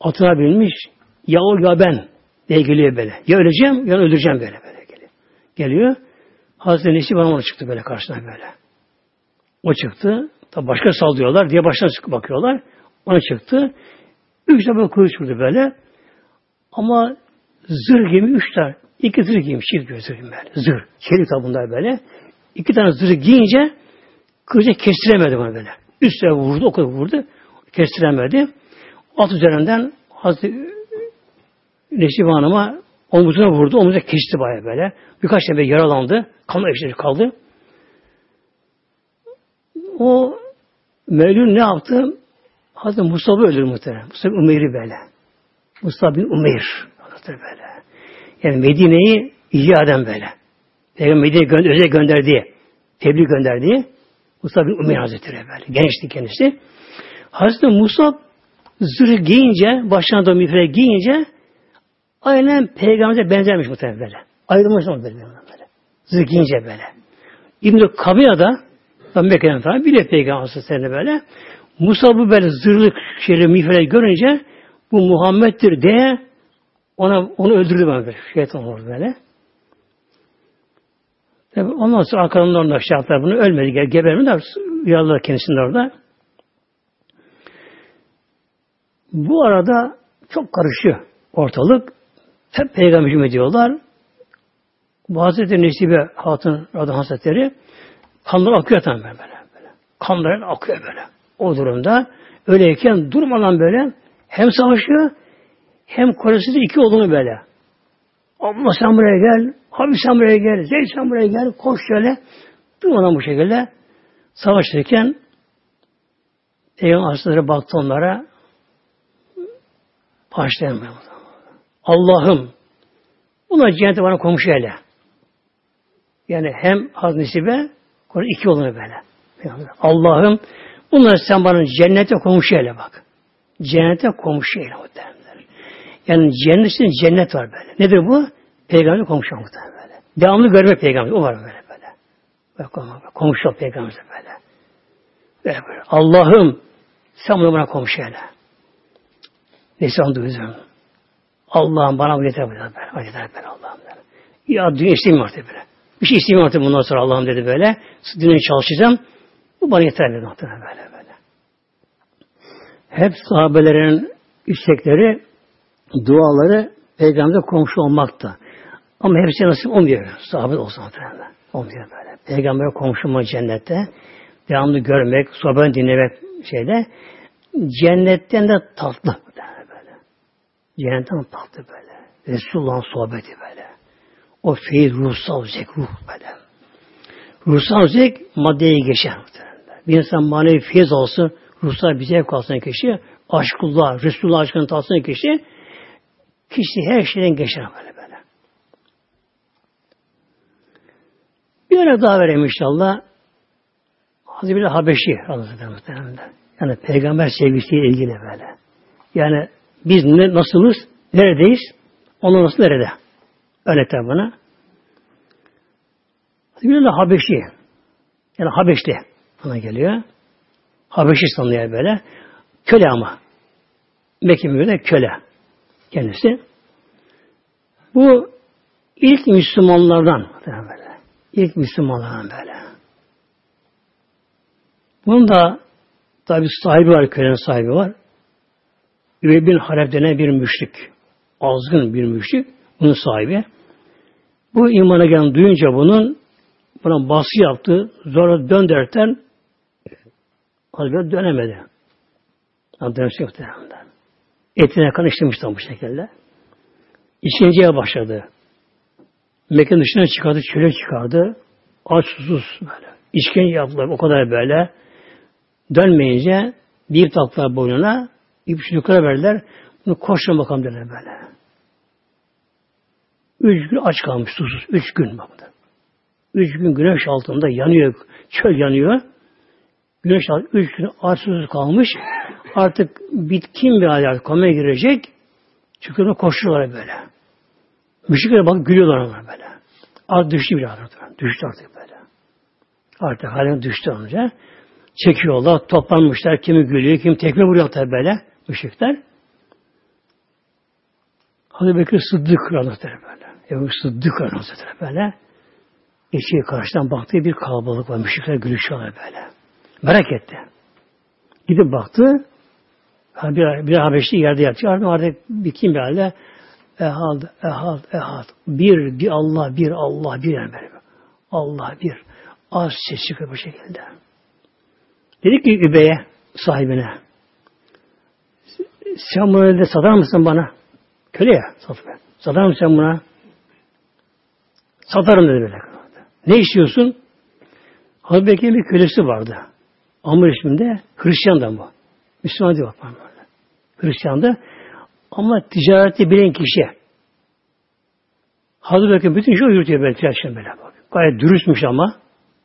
Atına binmiş. Ya o ya ben diye geliyor böyle. Ya öleceğim ya öldüreceğim böyle böyle geliyor. Geliyor. Hazreti Nesi bana çıktı böyle karşısına böyle. O çıktı. Tabi başka saldırıyorlar diye baştan bakıyorlar. Ona çıktı. Üç tane kılıç vurdu böyle. Ama zırh gibi üç tane. İki zırh giymiş. Çift bir zırh böyle. Zırh. Çelik tabi bunlar böyle. İki tane zırh giyince kılıcı kestiremedi bana böyle. Üstüne vurdu. O kadar vurdu. Kestiremedi. At üzerinden Hazreti Neşibe Hanım'a omuzuna vurdu. Omuzuna kesti baya böyle. Birkaç tane yaralandı. Kan eşleri kaldı. O Mevlün ne yaptı? Hazreti Musab'ı öldürdü muhtemelen. Musab Umeyr'i böyle. Musab bin Umeyr. Böyle. Yani Medine'yi ihya eden böyle. Peygamber Medine'ye gönder, özel gönderdiği, tebliğ gönderdiği Musab bin Umeyr Hazretleri böyle. Gençti kendisi. Hazreti Musab zırh giyince, başına da miğfere giyince aynen peygamber'e benzermiş muhtemelen böyle. Ayrılmış mı böyle, böyle. Zırh giyince böyle. İbn-i Kabiya'da Mekke'den falan biliyor peygamber Hazretleri böyle. Musa bu böyle zırhlı şeyleri miğfere görünce bu Muhammed'dir diye ona onu öldürdü ben böyle. Şeytan oldu böyle. Tabi ondan sonra arkadan onlar şey yaptılar bunu. Ölmedi, gebermedi. Uyardılar kendisini orada. Bu arada çok karışıyor ortalık. Hep peygamber hüküm ediyorlar. Bu Hazreti Nesibe Hatun Radhan Hazretleri kanlar akıyor tam böyle, böyle. Kanlar akıyor böyle. O durumda öyleyken durmadan böyle hem savaşıyor hem Kore'si iki olduğunu böyle. Allah sen buraya gel, Habib sen buraya gel, Zeyd sen buraya gel, koş şöyle. Durmadan bu şekilde savaşırken Peygamber Aleyhisselatü baktı onlara Bağışlayamıyorum. Allah'ım bunlar cennete bana komşu eyle. Yani hem haz nisibe iki olduğunu böyle. Allah'ım bunları sen bana cennete komşu eyle bak. Cennete komşu eyle muhtemelen. Yani cennetin cennet var böyle. Nedir bu? Peygamber komşu muhtemelen böyle. Devamlı görme peygamber. O var böyle böyle. Komşu peygamber böyle. Böyle böyle. Allah'ım sen bana komşu eyle. Onu duydum. Allah'ım bana bu yeter böyle. Hadi yeter böyle Allah'ım. Dedi. Ya dünya istemiyorum artık böyle. Bir şey istemiyorum artık bundan sonra Allah'ım dedi böyle. Dünya çalışacağım. Bu bana yeter dedi muhtemelen böyle böyle. Hep sahabelerin istekleri, duaları peygamberle komşu olmakta. Ama hepsi nasip olmuyor. Sahabe olsa muhtemelen. Olmuyor böyle. Peygamber'e komşu olmak cennette. Devamlı görmek, sohbet dinlemek şeyde. Cennetten de tatlı. Cennetten tatlı böyle. Resulullah'ın sohbeti böyle. O feyiz ruhsal zevk, ruh böyle. Ruhsal zevk maddeye geçer. Bir insan manevi feyiz olsun, ruhsal bir zevk alsın kişi, aşkullah, Resulullah aşkını tatsın kişi, kişi her şeyden geçer böyle böyle. Bir örnek daha vereyim inşallah. Hazreti Habeşi Hazretleri Yani peygamber sevgisiyle ilgili böyle. Yani biz ne, nasılız? Neredeyiz? Onlar nasıl nerede? Tabi bana. De Habeşi. Yani Habeşli bana geliyor. Habeşistanlı yer böyle. Köle ama. Mekke mührede köle. Kendisi. Bu ilk Müslümanlardan böyle. İlk Müslümanlardan böyle. Bunun da tabi sahibi var, kölenin sahibi var. Üvey bin Halef denen bir müşrik. Azgın bir müşrik. Bunun sahibi. Bu imana gelen duyunca bunun buna baskı yaptı. Sonra dön derken Hazreti dönemedi. Dönüşü yoktu herhalde. Etine kan işlemişti bu şekilde. İşkenceye başladı. Mekke'nin dışına çıkardı, çöle çıkardı. Aç susuz böyle. İşkence yaptılar o kadar böyle. Dönmeyince bir taktılar boynuna İp yukarı verdiler. Bunu koşun bakalım dediler böyle. Üç gün aç kalmış susuz. Üç gün bakın. Üç gün güneş altında yanıyor. Çöl yanıyor. Güneş altında üç gün aç susuz kalmış. Artık bitkin bir hal artık komaya girecek. Çıkıyorlar koşuyorlar böyle. Müşrikler bak gülüyorlar ona böyle. Az düştü bir artık. Düştü artık böyle. Artık halen düştü onca. Çekiyorlar, toplanmışlar. Kimi gülüyor, kim tekme vuruyor tabi böyle. Müşrikler. Hazreti Bekir Sıddık Hazretleri böyle. Ebu Sıddık Hazretleri böyle. Eşiği karşıdan baktığı bir kalabalık var. Müşrikler gülüşüyorlar böyle. Merak etti. Gidip baktı. Bir, bir Habeşli yerde yatıyor. Artık bir kim bir halde ehad, ehad, ehad. Bir, bir Allah, bir Allah, bir yani böyle. Allah bir. Az ses çıkıyor bu şekilde. Dedi ki Übey'e sahibine sen bunu elde satar mısın bana? Köle ya. Satar mısın sen buna? Satarım dedi böyle. Ne istiyorsun? Hazreti Bekir'in bir kölesi vardı. Amr isminde Hristiyan da bu. Müslüman değil bak. Hristiyan da ama ticareti bilen kişi. Hazreti Bekir bütün o yürütüyor böyle ticaretten böyle. Gayet dürüstmüş ama.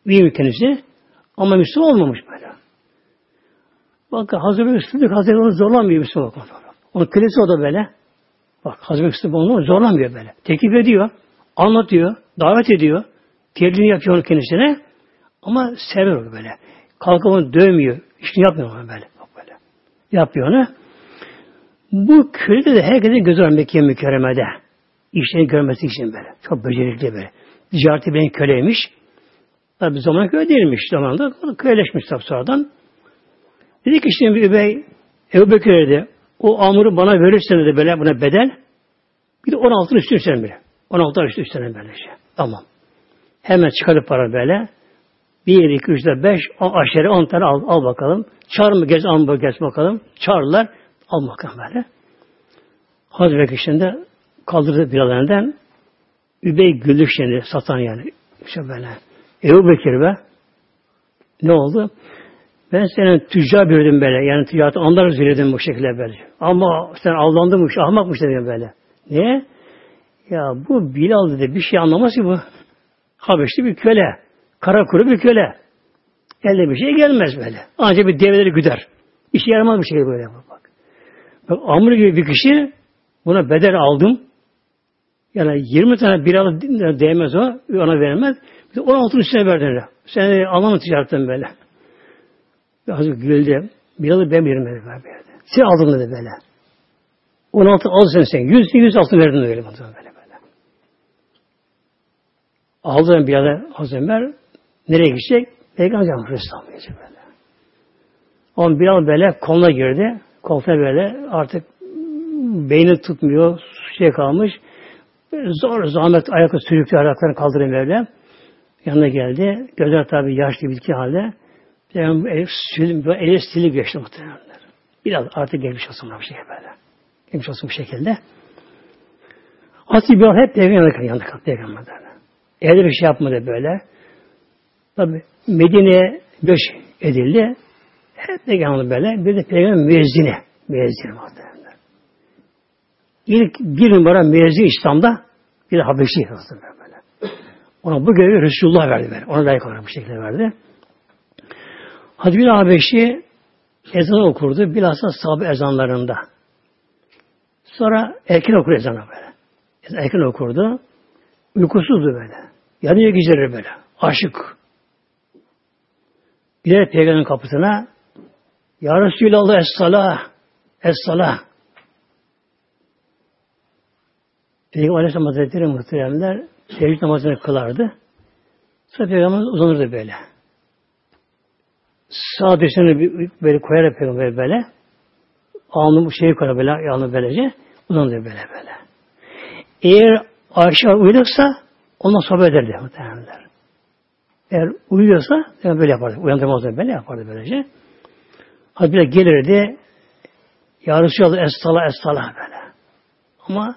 İyi bir kendisi. Ama Müslüman olmamış böyle. Bak Hazreti Bekir Sıddık Hazreti onu zorlamıyor Müslüman. Bak. Onun kölesi o da böyle. Bak Hazreti Bekir Sıddık onu zorlamıyor böyle. Teklif ediyor. Anlatıyor. Davet ediyor. Tebliğini yapıyor onu kendisine. Ama sever böyle. Kalkıp onu dövmüyor. İşini yapmıyor onu böyle. Bak böyle. Yapıyor onu. Bu köyde de herkesin gözü var Mekke mükerremede. İşlerini görmesi için böyle. Çok becerikli böyle. Ticareti benim köleymiş. Tabi zaman köy değilmiş zamanında. Köyleşmiş tabi sonradan. Dedi ki işte bir übey Ebu Bekir'e de o amuru bana verirsen de böyle buna bedel bir de 16'ın üstü üstüne bile. 16 üstü üstüne böyle şey. Tamam. Hemen çıkarıp para böyle. 1, 2, 3, 4, 5, 10 aşağı 10 tane al, al bakalım. Çağır mı gez, al mı gez bakalım. Çağırırlar. Al bakalım böyle. Hazreti Bekir şimdi kaldırdı bilalerinden Übey güldük şimdi satan yani. İşte böyle. Ebu Bekir be. Ne oldu? Ben senin tüccar birdim böyle. Yani ticareti anlar söyledim bu şekilde böyle. Ama sen aldandımış, ahmakmış dedim böyle. Niye? Ya bu Bilal dedi bir şey anlamaz ki bu. Habeşli bir köle. Kara kuru bir köle. Elde bir şey gelmez böyle. Ancak bir develeri güder. İşe yaramaz bir şey böyle. Bak. bak Amr gibi bir kişi buna bedel aldım. Yani 20 tane bir alıp değmez o. Ona vermez. Bir de 16'ın üstüne verdiler. Sen anlamı ticaretten böyle. Hazır güldü. Bir alıp ben veririm dedi. Sen aldın dedi böyle. 16 al sen sen. 100, 100 altın verdin öyle. Böyle böyle. Aldı bir yerde Hazreti Ömer. Nereye gidecek? Peygamber Aleyhisselam'a gidecek böyle. On bir an böyle koluna girdi. Koltuğa böyle artık beyni tutmuyor. Şey kalmış. Zor zahmet ayakta sürüklü ayaklarını kaldırıyor böyle. Yanına geldi. Gözler tabi yaşlı bitki halde. Peygamber eli, eli silip geçti muhtemelen. Biraz artık gelmiş olsun bu şey böyle. Gelmiş olsun bu şekilde. Hazreti Bilal hep peygamber yanında kalktı peygamberden. Evde bir şey yapmadı böyle. Tabi Medine'ye göç edildi. Hep peygamber böyle. Bir de peygamber müezzini. Müezzini muhtemelen. İlk bir numara müezzin İslam'da bir de Habeşi böyle. Ona bu görevi Resulullah verdi böyle. Ona layık olarak bu şekilde verdi. Hadi bir Habeşi ezan okurdu. Bilhassa sahabe ezanlarında. Sonra erken okur ezanı böyle. Erken okurdu. Uykusuzdu böyle. Yanıyor geceleri böyle. Aşık. Gider peygamberin kapısına Ya Resulallah es-salah es-salah Peygamber Aleyhisselam Hazretleri muhteremler teheccüd namazını kılardı. Sonra Peygamber uzanırdı böyle. Sağ dişini böyle koyarak Peygamber böyle. Alnı bu şeyi koyar böyle, alnı böylece. Uzanırdı böyle böyle. Eğer Ayşe uyuduksa ondan sohbet ederdi muhtemelenler. Eğer uyuyorsa böyle yapardı. Uyandırmazdı böyle yapardı böylece. Hadi bile gelirdi Ya Resulallah estala estala böyle. Ama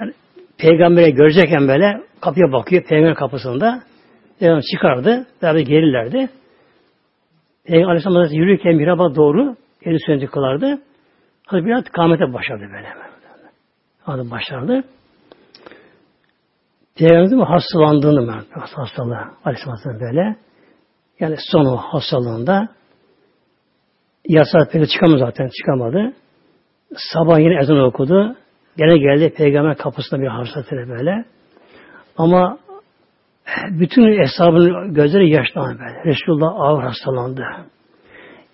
yani, peygambere görecekken böyle kapıya bakıyor peygamber kapısında. Peygamber çıkardı. Beraber gelirlerdi. Peygamber Aleyhisselam Hazretleri yürürken miraba doğru eli sönücü kılardı. Hadi biraz kâmete başladı böyle. Hadi başlardı. Peygamberimizin hastalandığını ben hastalığı Aleyhisselam böyle. Yani sonu hastalığında yarı saat pek çıkamadı zaten çıkamadı. Sabah yine ezan okudu. Gene geldi peygamber kapısında bir hasretine böyle. Ama bütün hesabın gözleri yaşlandı. Resulullah ağır hastalandı.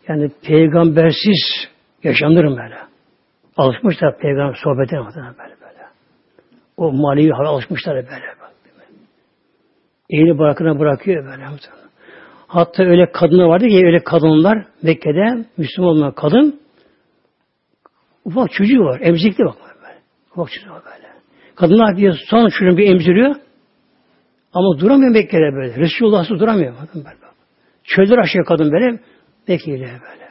Yani peygambersiz yaşanır böyle? Alışmışlar peygamber sohbetine böyle böyle. O manevi hale alışmışlar böyle. Eğini bırakına bırakıyor böyle. Hatta öyle kadınlar vardı ki öyle kadınlar Mekke'de Müslüman olmayan kadın ufak çocuğu var. Emzikli bak böyle. Ufak çocuğu var böyle. Kadınlar diye son şunu bir emziriyor. Ama duramıyor Mekke'de böyle. Resulullah'sız duramıyor. Bakın böyle. Çölder aşıyor kadın böyle. Mekke'yle böyle.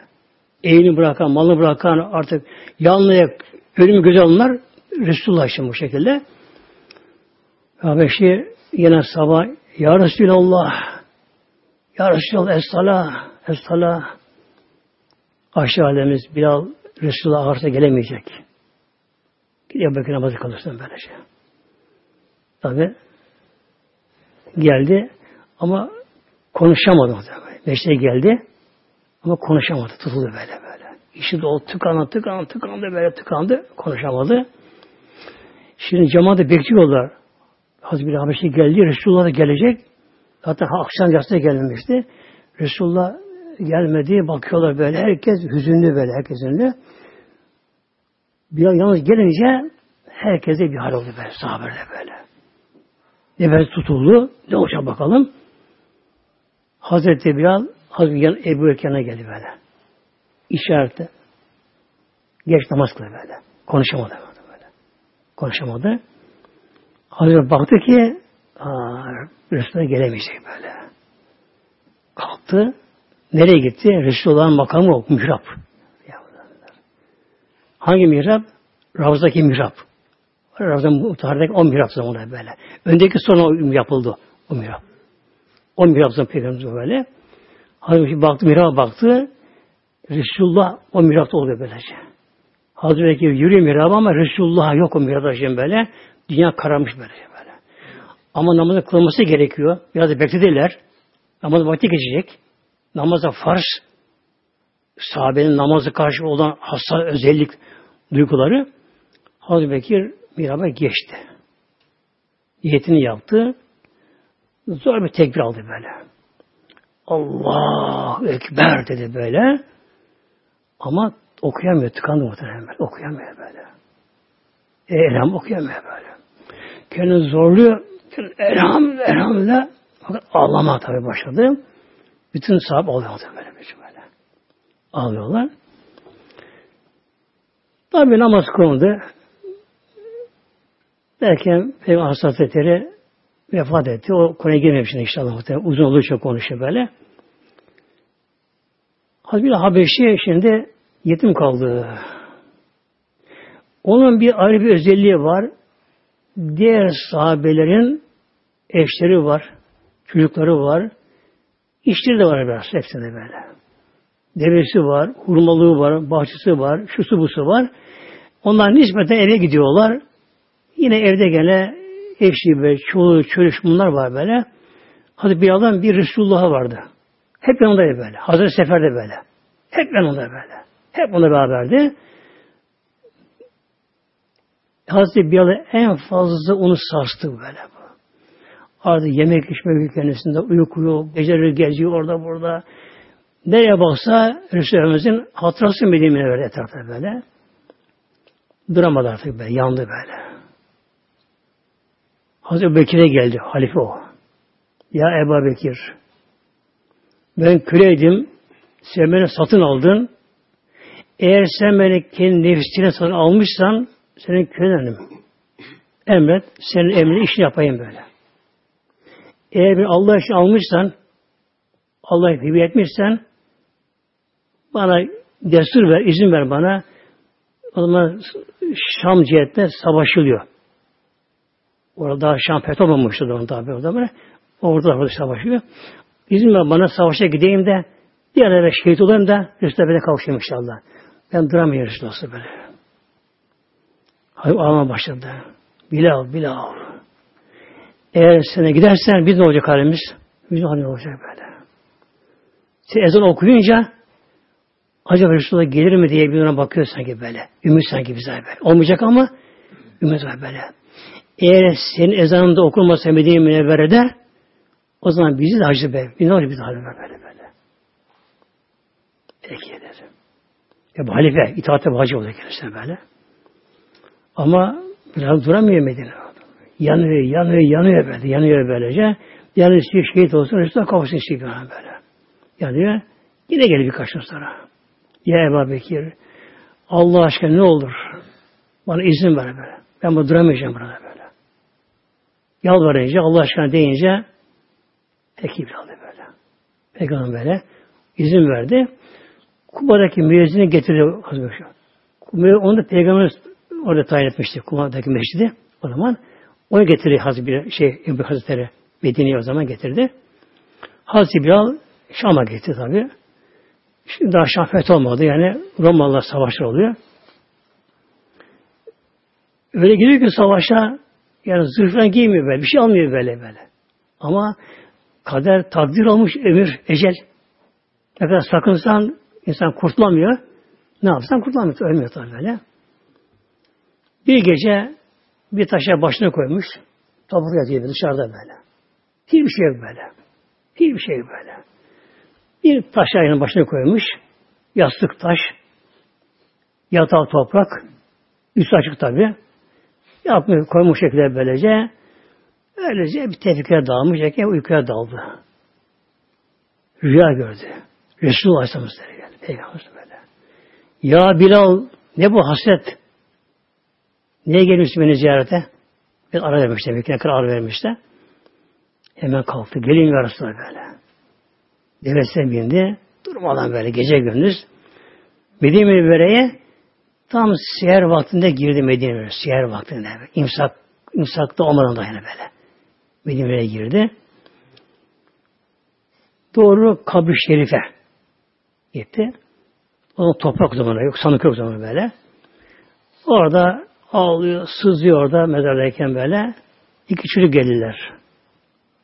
Eğini bırakan, malı bırakan artık yanlıya ölümü göze alınlar. Resulullah için bu şekilde. Habeşi yine sabah Ya Resulallah Ya Resulallah Es-Salah Es-Salah Ayşe Alemiz Bilal Resulullah ağırsa gelemeyecek. Gidiyor Bekir namazı kalırsın böylece. Tabi geldi ama konuşamadı. Beşte geldi ama konuşamadı. Tutuldu böyle böyle. İşi de o tıkandı, tıkandı, tıkandı, böyle tıkandı. Konuşamadı. Şimdi cemaate bekliyorlar. Hazreti bir Habeşi geldi. Resulullah da gelecek. Zaten akşam yastığa gelmemişti. Resulullah gelmedi. Bakıyorlar böyle. Herkes hüzünlü böyle. Herkes hüzünlü. Bir an yalnız gelince herkese bir hal oldu böyle. Sahabeyle böyle. Nefes tutuldu. Ne olacak bakalım. Hazreti Bilal Hazreti Ebu Bekir'e geldi böyle. İşarette. Geç namaz kıldı böyle. Konuşamadı böyle. Konuşamadı. Hazreti baktı ki Resulullah gelemeyecek böyle. Kalktı. Nereye gitti? Resulullah'ın makamı o. Mihrap. Hangi mihrap? Ravza'daki mihrap. Ravza'nın muhtardaki o mihrap zamanı böyle. Öndeki sonra yapıldı o mihrap. O mihrap zamanı peygamberimiz böyle. Hazreti baktı, mihraba baktı. Resulullah o mihrapta oluyor böylece. Hazreti Bekir yürüyor mihraba ama Resulullah yok o mihrapta böyle. Dünya kararmış böylece böyle. Ama namazın kılınması gerekiyor. Biraz da beklediler. Namaz vakti geçecek. Namaza farz sahabenin namazı karşı olan hassas özellik duyguları Hazreti Bekir miraba geçti. Niyetini yaptı. Zor bir tekbir aldı böyle. Allah Ekber dedi böyle. Ama okuyamıyor. Tıkandı muhtemelen. Okuyamıyor böyle. E, elham okuyamıyor böyle. Kendini zorluyor. Elham, elhamdülillah. Fakat ağlama tabi başladı. Bütün sahabe ağlıyorlar böyle. böyle. Ağlıyorlar. Tabi namaz kılındı. Derken Peygamber Hazretleri vefat etti. O konuya girmemişsin inşallah. Muhtemelen. Uzun olduğu çok konuşuyor böyle. Hazreti Habeşi şimdi yetim kaldı. Onun bir ayrı bir özelliği var. Diğer sahabelerin eşleri var, çocukları var, işleri de var biraz hepsinde böyle. Devesi var, hurmalığı var, bahçesi var, şusu busu var. Onlar nispeten eve gidiyorlar. Yine evde gene eşi ve çoluğu, çocuk bunlar var böyle. Hadi bir adam bir Resulullah'a vardı. Hep yanındaydı böyle. Hazreti Sefer'de böyle. Hep yanında böyle. Hep onunla beraberdi. Hazreti Bilal'ı en fazla onu sarstı böyle. Artık yemek içmek kendisinde uykuyor, geceleri geziyor orada burada. Nereye baksa Resulümüzün hatırası Medine'ye verdi etrafta böyle. Duramadı artık böyle, yandı böyle. Hazreti Bekir'e geldi, halife o. Ya Ebu Bekir, ben köleydim, sen beni satın aldın. Eğer sen beni kendi nefsine satın almışsan, senin kölenim. Emret, senin emrini işini yapayım böyle. Eğer bir Allah için almışsan, Allah'a hibe etmişsen, bana destur ver, izin ver bana. O zaman Şam cihette savaşılıyor. Orada Şam fetholamıştı onun tabi orada böyle. Orada orada savaşıyor. İzin ver bana savaşa gideyim de bir evvel şehit olayım da bana kavuşayım inşallah. Ben duramıyorum Resulullah böyle. Hayır ağlama başladı. Bilal, Bilal. Eğer sana gidersen biz ne olacak halimiz? Bizim halimiz olacak böyle. Sen ezan okuyunca acaba Resulullah gelir mi diye bir ona bakıyor sanki böyle. Ümit sanki bize böyle. Olmayacak ama Ümmet var böyle. Eğer senin ezanında okunmasa Medine Münevvere'de o zaman bizi de hacı be. Ne olur bir daha böyle böyle. Peki dedim. Bu halife itaatte bu hacı olacak kendisine böyle. Ama biraz duramıyor Medine. Yanıyor, yanıyor, yanıyor böyle. Yanıyor böylece. Yani istiyor şehit olsun, Resulullah kavuşsun istiyor böyle. Yanıyor. Yine gelir birkaç gün sonra. Ya Ebu Bekir, Allah aşkına ne olur? Bana izin ver böyle. Ben bu duramayacağım burada böyle. Yalvarınca, Allah aşkına deyince peki aldı böyle. Peygamber böyle izin verdi. Kuba'daki müezzini getirdi Hazreti Onu da peygamber orada tayin etmişti. Kuba'daki mescidi o zaman. Onu getirdi Hazreti şey Ebu Hazretleri Medine'ye o zaman getirdi. Hazreti Bilal Şam'a gitti tabi. Şimdi daha Şam olmadı. Yani Romalılar savaşlar oluyor. Öyle gidiyor ki savaşa yani zırhlan giymiyor böyle. Bir şey almıyor böyle böyle. Ama kader takdir olmuş ömür, ecel. Ne kadar sakınsan insan kurtulamıyor. Ne yapsan kurtulamıyor. Ölmüyor tabi böyle. Bir gece bir taşa başına koymuş. Tabur yatıyor dışarıda böyle. Hiçbir şey yok böyle. Hiçbir şey yok böyle. Bir taş ayının başına koymuş. Yastık taş. Yatağı toprak. Üstü açık tabi. Yapmış, koymuş şekilde böylece. Öylece bir tefekküre dalmış. Eke uykuya daldı. Rüya gördü. Resulullah Aleyhisselam'ın geldi. Peygamber böyle. Ya Bilal ne bu hasret? Niye geliyorsun beni ziyarete? Bir ara vermiş demek ki. Ara vermiş de. Hemen kalktı. Gelin ya Resulullah böyle. Devesine bindi. Durmadan böyle gece gündüz. Medine Münevvere'ye tam siyer vaktinde girdi Medine Münevvere. Siyer vaktinde. İmsak, imsakta olmadan da yani böyle. Medine Münevvere'ye girdi. Doğru kabri şerife gitti. Onun toprak zamanı yok, sanık yok zamanı böyle. Orada ağlıyor, sızıyor orada mezardayken böyle. İki çocuk gelirler.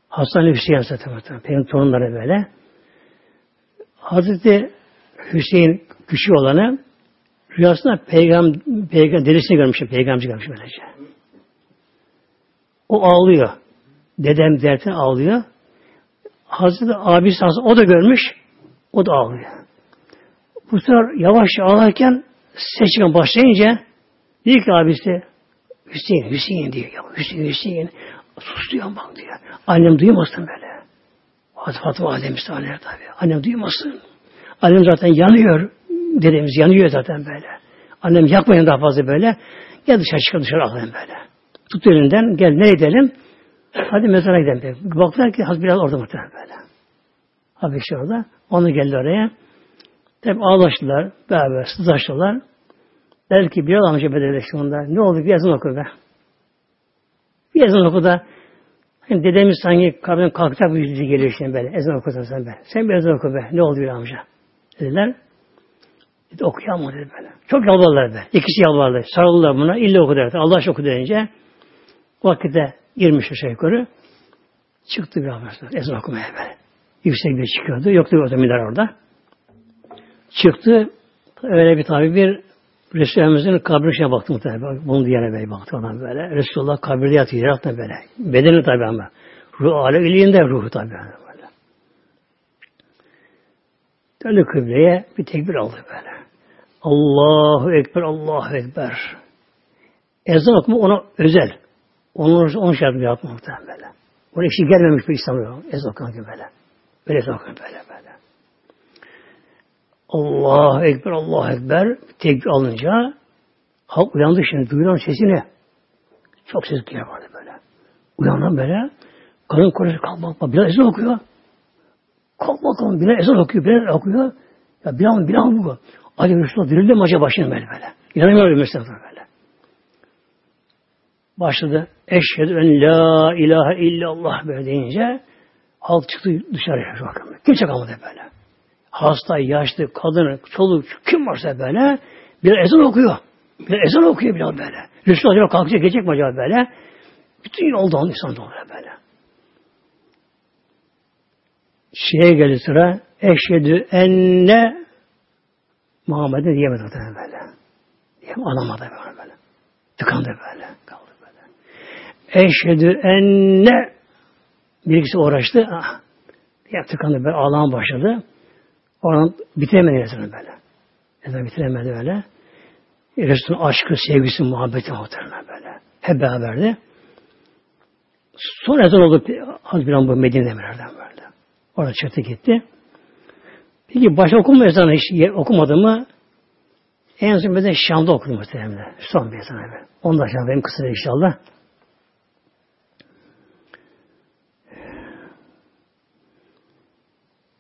Hasan Hüseyin zaten Peygamber torunları böyle. Hazreti Hüseyin küçük olanı rüyasında peygamber, peygamber dedesini görmüş, peygamber görmüş böylece. O ağlıyor. Dedem derken ağlıyor. Hazreti abisi o da görmüş, o da ağlıyor. Bu sefer yavaş ağlarken ses başlayınca diyor ki abisi Hüseyin, Hüseyin diyor. Ya, Hüseyin, Hüseyin. Sus diyor bak diyor. Annem duymasın böyle. Fatıma Validemiz tabi. Annem duymasın. Annem zaten yanıyor. Dedemiz yanıyor zaten böyle. Annem yakmayın daha fazla böyle. Gel dışarı çıkın dışarı alayım böyle. Tut elinden gel ne edelim? Hadi mezara gidelim. Baktılar ki biraz orada muhtemelen böyle. Habişi orada. Onu geldi oraya. Tabi ağlaştılar. Beraber sızlaştılar. Der ki biraz amca bedeleşti onda. Ne oldu? Bir yazın oku be. Bir yazın oku da yani dedemiz sanki kadın kalkacak bir yüzü geliyor şimdi böyle. Ezan okusan sen be. Sen bir ezan oku be. Ne oldu bir amca? Dediler. Dedi okuyamam dedi böyle. Çok yalvardılar be. İkisi yalvardı. Sarıldılar buna. İlla oku derdi. Allah oku deyince vakitte girmiş aşağı yukarı. Çıktı bir haber. Ezan okumaya böyle. Yüksek bir çıkıyordu. Yoktu o zaman orada. Çıktı. Öyle bir tabi bir Resulümüzün kabrine baktı muhtemelen. Bunu diyene böyle baktı ona böyle. Resulullah kabirde yatıyor. Yaratma böyle. Bedeni tabi ama. Ruh alem iliğinde ruhu tabi. Böyle. Döndü kıbleye bir tekbir aldı böyle. Allahu Ekber, Allahu Ekber. Ezan okuma ona özel. Onun, onun şartını yapma muhtemelen böyle. Ona işi gelmemiş bir İslam'a. Ezan okumak böyle. Böyle ezan okumak böyle böyle. Allah Ekber, Allah Ekber tekbir alınca halk uyandı şimdi. Duyulan sesini. Çok ses geliyor vardı böyle. Uyandan böyle kadın korusu kalk bakma. Bilal ezan okuyor. Kalk bakalım. Bilal ezan okuyor. Bilal okuyor. Ya Bilal, Bilal bu. Ali Resulullah dirildi mi acaba başına böyle böyle. İnanamıyorum mesela böyle. Başladı. Eşhedü en la ilahe illallah böyle deyince halk çıktı dışarıya. Kimse kalmadı böyle hasta, yaşlı, kadın, çoluk, kim varsa böyle bir ezan okuyor. Bir ezan okuyor bir böyle. Resul acaba kalkacak, gelecek mi acaba böyle? Bütün oldu onun insan oluyor böyle. Şeye geldi sıra eşhedü enne Muhammed'e diyemedi böyle. Diyem, anlamadı böyle. Tıkandı böyle. Kaldı böyle. Eşhedü enne birisi uğraştı. Ah, ya tıkandı böyle ağlamaya başladı. Oradan bitiremedi ezanı böyle. Ezanı bitiremedi böyle. Resul'ün aşkı, sevgisi, muhabbeti muhtemelen böyle. Hep beraberdi. Sonra ezan oldu az bir an bu Medine'de böyle. Orada çıktı gitti. Peki başka okuma ezanı hiç okumadı mı? En son de Şam'da okudum muhtemelen. Son bir ezanı. Onu da aşağı benim kısa inşallah.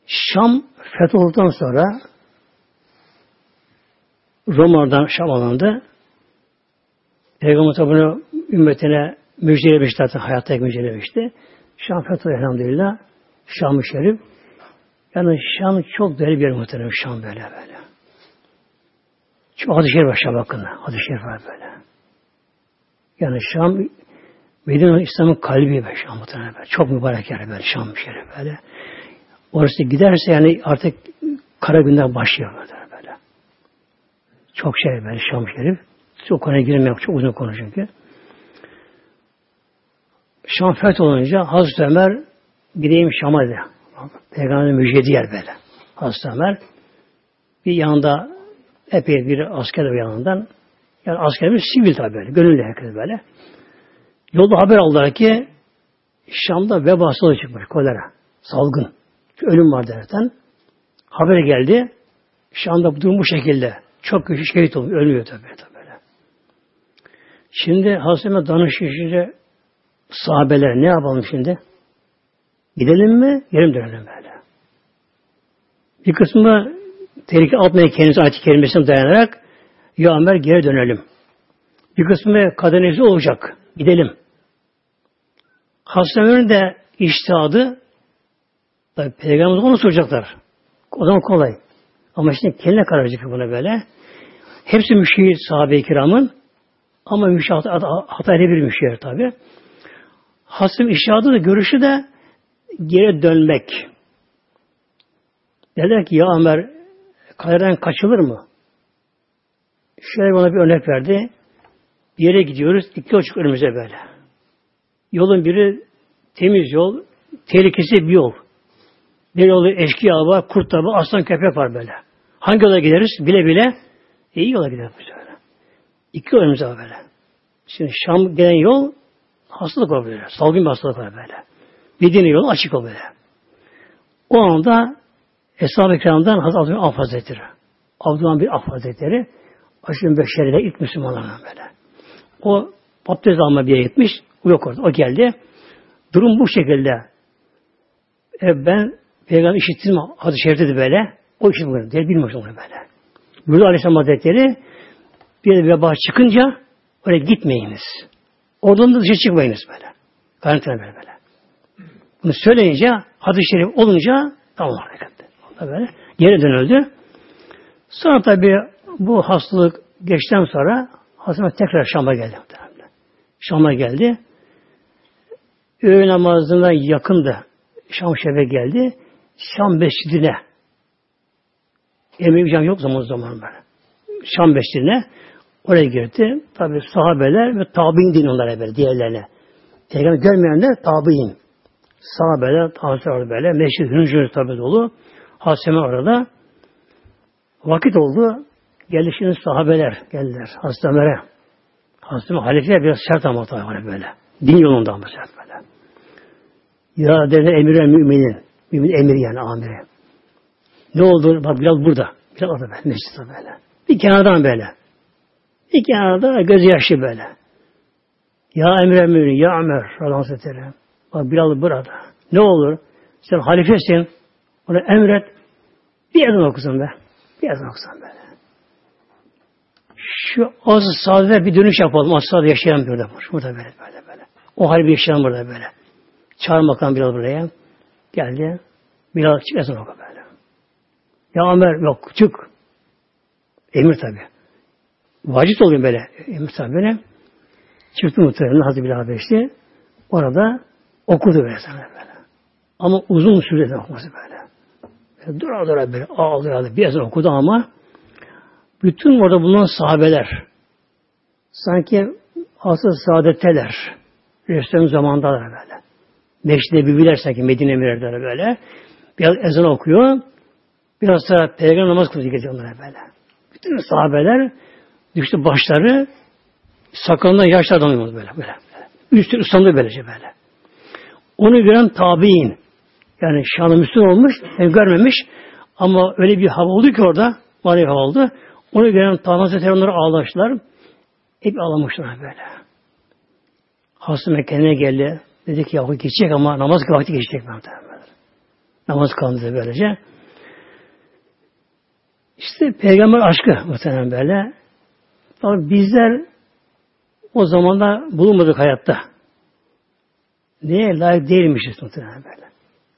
Şam fetholduktan sonra Roma'dan Şam alındı. Peygamber tabi ümmetine müjdelemişti zaten hayatta müjdelemişti. Şam fetholdu elhamdülillah. Şam-ı Şerif. Yani Şam çok değerli bir yer Şam böyle böyle. Çok hadis-i şerif var Şam hakkında. Hadis-i şerif var böyle. Yani Şam Medine İslam'ın kalbi be Şam muhtemelen böyle. Çok mübarek yer böyle Şam şerif böyle. Orası giderse yani artık kara günler başlıyor böyle. böyle. Çok şey böyle Şam şerif. Çok konuya girmem çok uzun konu çünkü. Şam feth olunca Hazreti Ömer gideyim Şam'a dedi. Peygamberin müjdeli yer böyle. Ömer bir yanında epey bir asker de yanından yani asker bir sivil tabi böyle. Gönüllü herkes böyle. Yolda haber aldılar ki Şam'da veba hastalığı çıkmış. Kolera. Salgın. Ölüm var derken. Haber geldi. Şam'da bu durum bu şekilde. Çok kişi şehit oluyor. Ölmüyor tabi. tabi böyle. Şimdi Hazreti danışınca sahabeler ne yapalım şimdi? Gidelim mi? Yarım dönelim böyle. Bir kısmı tehlike atmaya kendisi ayet-i kerimesine dayanarak ya Ömer geri dönelim. Bir kısmı kaderinizi olacak. Gidelim. Hastanenin de iştihadı tabi Peygamberimiz onu soracaklar. O zaman kolay. Ama şimdi kendine karar verecek buna böyle. Hepsi müşehir sahabe-i kiramın ama müşehir hata, hata edebilir müşehir tabi. Hasım iştihadı da görüşü de geri dönmek. Dediler ki ya Ömer kaderden kaçılır mı? Şöyle bana bir örnek verdi. Bir yere gidiyoruz. iki açık önümüze böyle. Yolun biri temiz yol, tehlikesi bir yol. Bir yolu eşkıya var, kurt var, aslan köpek var böyle. Hangi yola gideriz? Bile bile iyi yola gideriz böyle. İki yol önümüze var böyle. Şimdi Şam gelen yol hastalık var. Salgın bir hastalık var böyle. Medine yolu açık o böyle. O anda Eshab-ı Kiram'dan Hazreti Af Hazretleri. Abdülhamid bir Af Hazretleri Aşırı Beşeri'yle ilk Müslümanlardan böyle. O abdest alma bir yere gitmiş. O yok orada. O geldi. Durum bu şekilde. E ben Peygamber işittim hadis-i şerifte de böyle. O işi bunu. Diye bilmiyor onu böyle. Buyurdu Aleyhisselam Hazretleri bir de veba çıkınca oraya gitmeyiniz. Oradan da dışarı çıkmayınız böyle. Karantina böyle böyle. Bunu söyleyince hadis-i şerif olunca tamam harekette. Böyle geri dönüldü. Sonra tabi bu hastalık geçten sonra hastalık tekrar Şam'a geldi. Şam'a geldi. Öğle namazına yakındı. Şam şebe geldi. Şam mescidine Emir Cam yok zaman zaman böyle. Şam mescidine oraya girdi. Tabi sahabeler ve tabi'in din onlara böyle diğerlerine. Peygamber görmeyenler tabi'in. Sahabeler, tabi'ler böyle. Meşhur hüncür tabi dolu. Haseme orada. Vakit oldu. Geldi şimdi sahabeler geldiler. Hazreti Ömer'e. Hazreti Ömer halife biraz sert ama tabi böyle. Din yolunda ama sert böyle. Ya dedi emir müminin. Mümin emir yani amiri. Ne oldu? Bak Bilal burada. Bilal orada böyle. Mescitte böyle. Bir kenardan böyle. Bir kenarda gözü yaşlı böyle. Ya emir mümin, ya Ömer radıyallahu Hazretleri. Bak Bilal burada. Ne olur? Sen halifesin. Ona emret. Bir ezan okusun be. Bir ezan okusun böyle. Şu az sade bir dönüş yapalım. Az sade yaşayan burada. Burada böyle böyle böyle. O hal bir yaşayan burada böyle. Çağır bakalım Bilal buraya. Geldi. Bilal çık ezan oku böyle. Ya Ömer yok çık. Emir tabi. Vacip oluyor böyle. Emir tabi böyle. Çıktı muhtemelen Hazreti Bilal Beşli. Orada okudu böyle böyle. Ama uzun sürede okuması böyle. böyle dura dura böyle ağlıyor ağlıyor. Bir ezan okudu ama bütün orada bulunan sahabeler sanki asıl saadetteler. Resulüm zamandalar böyle. Meşride bibiler sanki Medine Münevver'de böyle. Biraz ezan okuyor. Biraz sonra peygamber namaz kılıyor gece onlara böyle. Bütün sahabeler düştü başları sakalından yaşlar damlıyor böyle böyle. böyle. Üstü ıslandı böylece böyle. Onu gören tabi'in yani şanı Müslüman olmuş, hem görmemiş ama öyle bir hava oldu ki orada manevi hava oldu. Onu gören tabi'in Hazretleri onları ağlaştılar. Hep ağlamışlar böyle. Hasta kendine geldi. Dedi ki yahu geçecek ama namaz vakti geçecek. Namaz kılındı böylece. İşte peygamber aşkı muhtemelen böyle. Tabi bizler o zamanda bulunmadık hayatta. Neye layık değilmişiz muhtemelen böyle.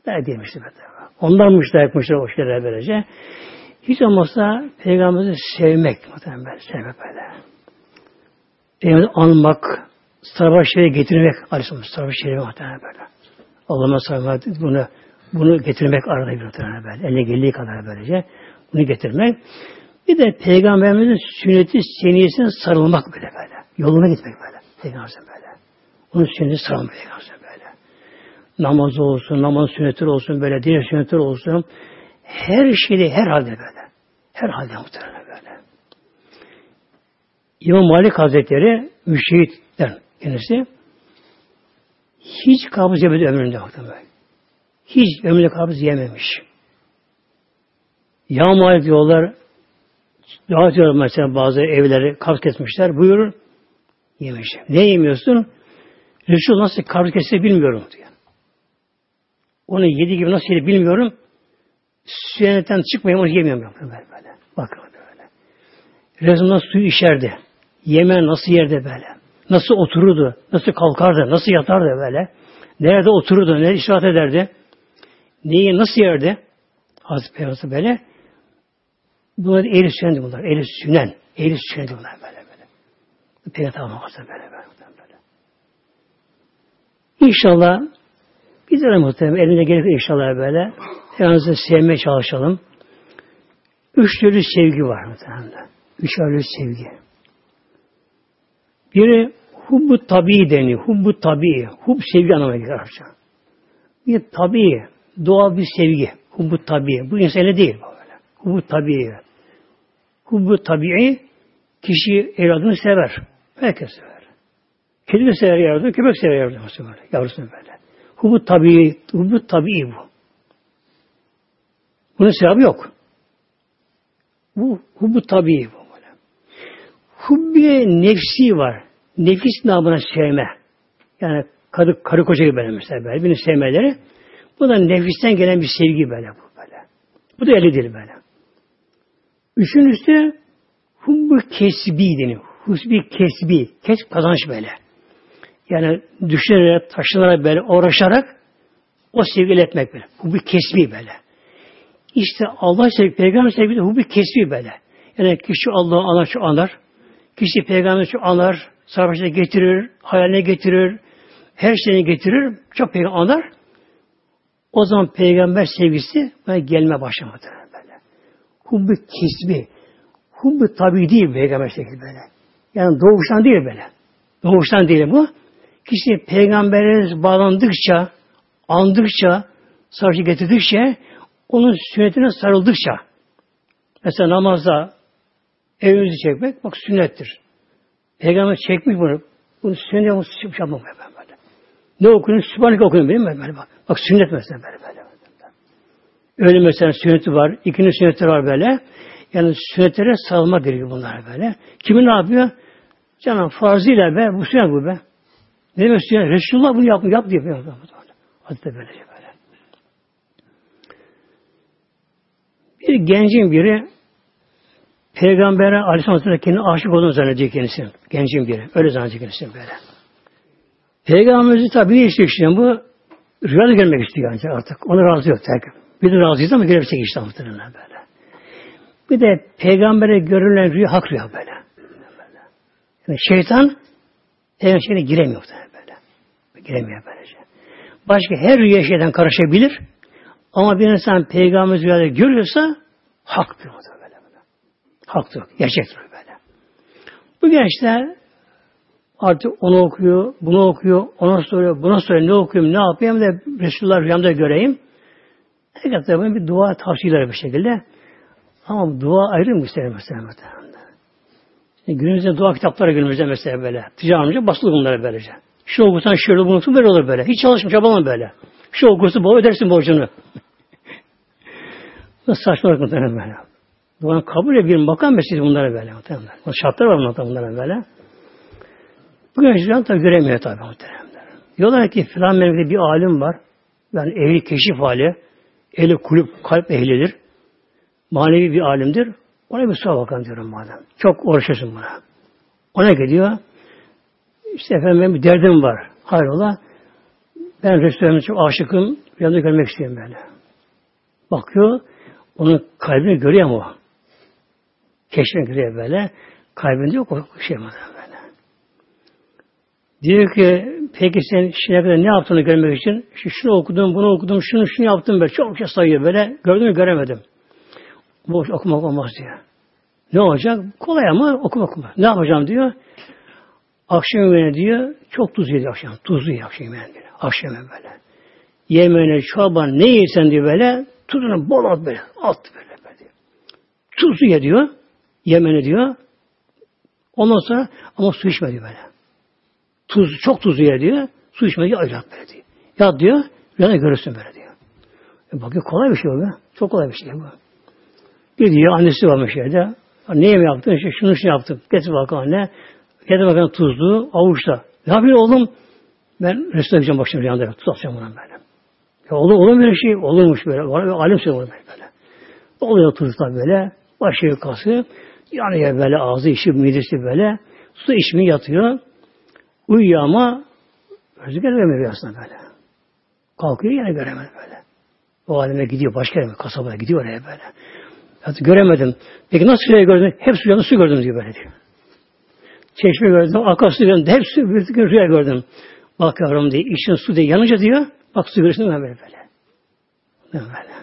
Layık değilmişiz böyle. Ondanmış layıkmışlar o şeylere böylece. Hiç olmazsa peygamberi sevmek muhtemelen böyle. Sevmek böyle. Peygamberi anmak, sarfa şerife getirmek Aleyhisselam sarfa şerife muhtemelen böyle. Allah'ıma sarfa bunu bunu getirmek arada bir muhtemelen böyle. Eline geldiği kadar böylece. Bunu getirmek. Bir de Peygamberimizin sünneti seniyesine sarılmak böyle böyle. Yoluna gitmek böyle. Peygamberimizin böyle. Onun sünneti sarılmak Peygamberimizin. Namaz olsun, namaz sünnetleri olsun böyle, diğer sünnetler olsun. Her şeyde, her halde böyle. Her halde muhtemelen böyle. İmam Malik Hazretleri müşehitten kendisi hiç kabız yemedi ömründe muhtemelen. Hiç ömründe kabız yememiş. Ya Malik diyorlar, davet ediyorlar mesela bazı evleri kabz kesmişler. Buyurun, yemiş. Ne yemiyorsun? Resul nasıl kabz kesse bilmiyorum diyor. Onu yedi gibi nasıl yedi bilmiyorum. Sünnetten çıkmayayım onu yemiyorum. Böyle, böyle. Bakın böyle. Nasıl suyu içerdi. Yeme nasıl yerde böyle. Nasıl otururdu. Nasıl kalkardı. Nasıl yatardı böyle. Nerede otururdu. Nerede işaret ederdi. Neyi nasıl yerdi? Hazreti Peygamber böyle. Bunlar ehli sünnendi bunlar. Ehli sünnen. Ehli sünnendi bunlar böyle böyle. Peygamber böyle böyle. böyle. İnşallah de muhtemelen elinde gelir inşallah böyle. Peygamberimizi sevmeye çalışalım. Üç türlü sevgi var muhtemelen. Üç türlü sevgi. Biri hubbu tabi deniyor. Hubbu tabi. Hub sevgi anlamına gelir Arapça. Bir tabi, doğal bir sevgi. Hubbu tabi. Bu insana değil. Böyle. Hubbu tabi. Hubbu tabii kişi evladını sever. Herkes sever. Kedi sever yavrusu, köpek sever yavrusu böyle. Yavrusunu böyle. Hubbu tabii, hubbu tabii bu. Bunun sevabı yok. Bu hubbu tabii bu. Hubbiye nefsi var. Nefis namına sevme. Yani karı, karı koca gibi böyle mesela böyle. Birini sevmeleri. Bu da nefisten gelen bir sevgi böyle bu böyle. Bu da eli değil böyle. Üçüncüsü hubbu kesbi deniyor. Hubbi kesbi. Kes kazanç böyle. Yani düşünerek, taşınarak böyle uğraşarak o sevgi etmek böyle. Hubbi kesbi böyle. İşte Allah sevgi, peygamber sevgisi hubbi kesbi böyle. Yani kişi Allah'ı anar, çok anar. Kişi peygamber çok anar, sarhoşuna getirir, hayaline getirir, her şeyini getirir, çok peygamber anar. O zaman peygamber sevgisi böyle gelme başlamadı hubbu kisbi. Hubbu tabi değil peygamber şekli böyle. Yani doğuştan değil böyle. Doğuştan değil bu. Kişi peygamberiniz bağlandıkça, andıkça, sarıcı getirdikçe, onun sünnetine sarıldıkça, mesela namazda evimizi çekmek, bak sünnettir. Peygamber çekmiş bunu. Bunu sünnet yapmak yapmak böyle. Ne okuyorsun? Sübhaneke okuyorsun benim böyle bak. Bak sünnet mesela böyle böyle. Öyle mesela sünneti var. İkinci sünnetleri var böyle. Yani sünnetlere sarılma gerekiyor bunlar böyle. Kimi ne yapıyor? Canım farzıyla be, bu sünnet bu be. Ne demek sünnet? Resulullah bunu yap, yap diyor. Hazreti böylece böyle. Bir gencin biri Peygamber'e Aleyhisselam Hazretleri kendine aşık olduğunu zannediyor kendisi. Gencin biri. Öyle zannediyor kendisi böyle. Peygamberimizi tabi ne istiyor işte bu? Rüyada gelmek istiyor ancak artık. Onu razı yok. Terk. Bir de razıyız ama görev çekişti muhtemelen böyle. Bir de peygambere görülen rüya hak rüya böyle. böyle. Yani şeytan peygamber şeyine giremiyor böyle. Giremiyor böylece. Başka her rüya şeyden karışabilir. Ama bir insan peygamber rüyada görüyorsa haktır o da böyle. böyle. Haktır. Gerçektir böyle. Bu gençler Artık onu okuyor, bunu okuyor, ona soruyor, buna soruyor, ne okuyayım, ne yapayım da Resulullah rüyamda göreyim. Herkes tabi bir dua tavsiyeleri bir şekilde. Ama dua ayrı mı isterim mesela Şimdi günümüzde dua kitapları günümüzde mesela böyle. Ticaret basılı bunlara böylece. Şu okursan şöyle bunu böyle olur böyle. Hiç çalışmış çabalama böyle. Şu okursun bu ödersin borcunu. Nasıl saçmalık muhtemelen böyle. Duanın kabul bir makam meselesi bunlara böyle muhtemelen. Şartlar var muhtemelen bunlara böyle. Bugün Hristiyan tabi göremiyor tabi muhtemelen. Diyorlar ki filan memlekette bir alim var. Yani ehli keşif hali. Ehli kulüp, kalp ehlidir. Manevi bir alimdir. Ona bir sor bakalım diyorum madem. Çok uğraşıyorsun buna. Ona geliyor. İşte efendim benim bir derdim var. Hayrola. Ben Resulü'ne çok aşıkım. Yanında görmek istiyorum böyle. Bakıyor. Onun kalbini görüyor mu? Keşfini görüyor böyle. Kalbinde yok o şey mi böyle. Diyor ki peki sen şimdiye kadar ne yaptığını görmek için şu, şunu okudum, bunu okudum, şunu şunu yaptım böyle. Çok şey sayıyor böyle. Gördüm mü göremedim. Bu okumak olmaz diyor. Ne olacak? Kolay ama okuma okuma. Ne yapacağım diyor. Akşam yemeğine diyor, çok tuz yedi akşam. Tuzlu yedi akşam yemeğine diyor. Akşam böyle. Yemeğine, çorban ne yiysen diyor böyle, tuzunu bol at böyle. At böyle. böyle. Tuzlu ye diyor. Yemeğine diyor. Ondan sonra ama su içme diyor böyle. Tuz, çok tuzlu ye diyor. Su içme diyor, yat böyle diyor. Yat diyor, rüyana görürsün böyle diyor. E bakıyor kolay bir şey bu. Çok kolay bir şey bu. Gidiyor, annesi varmış yerde. Ne yemeği yaptın? İşte şunu şunu yaptım. Getir bakalım anne. Getir bakalım tuzlu, avuçta. Ne yapıyor oğlum? Ben Resulullah gideceğim başına rüyanda. Tuz atacağım buna böyle. Ya olur, olur böyle şey? Olurmuş böyle. Alim söylüyor böyle. Oluyor tuzla böyle. Başı yukası. Yanıyor böyle ağzı işi, midesi böyle. Su içmeyi yatıyor. Uyuyor ama gözü göremiyor aslında böyle. Kalkıyor yine göremez böyle. O aleme gidiyor başka yere, kasabaya gidiyor oraya böyle. Hatta göremedim. Peki nasıl şey gördün? Hep yanı su gördüm diyor böyle diyor. Çeşme gördüm, akarsu gördüm, hep su, bir rüya gördüm. Bak yavrum diye, işin su diye yanınca diyor, bak su görürsün böyle böyle. Böyle.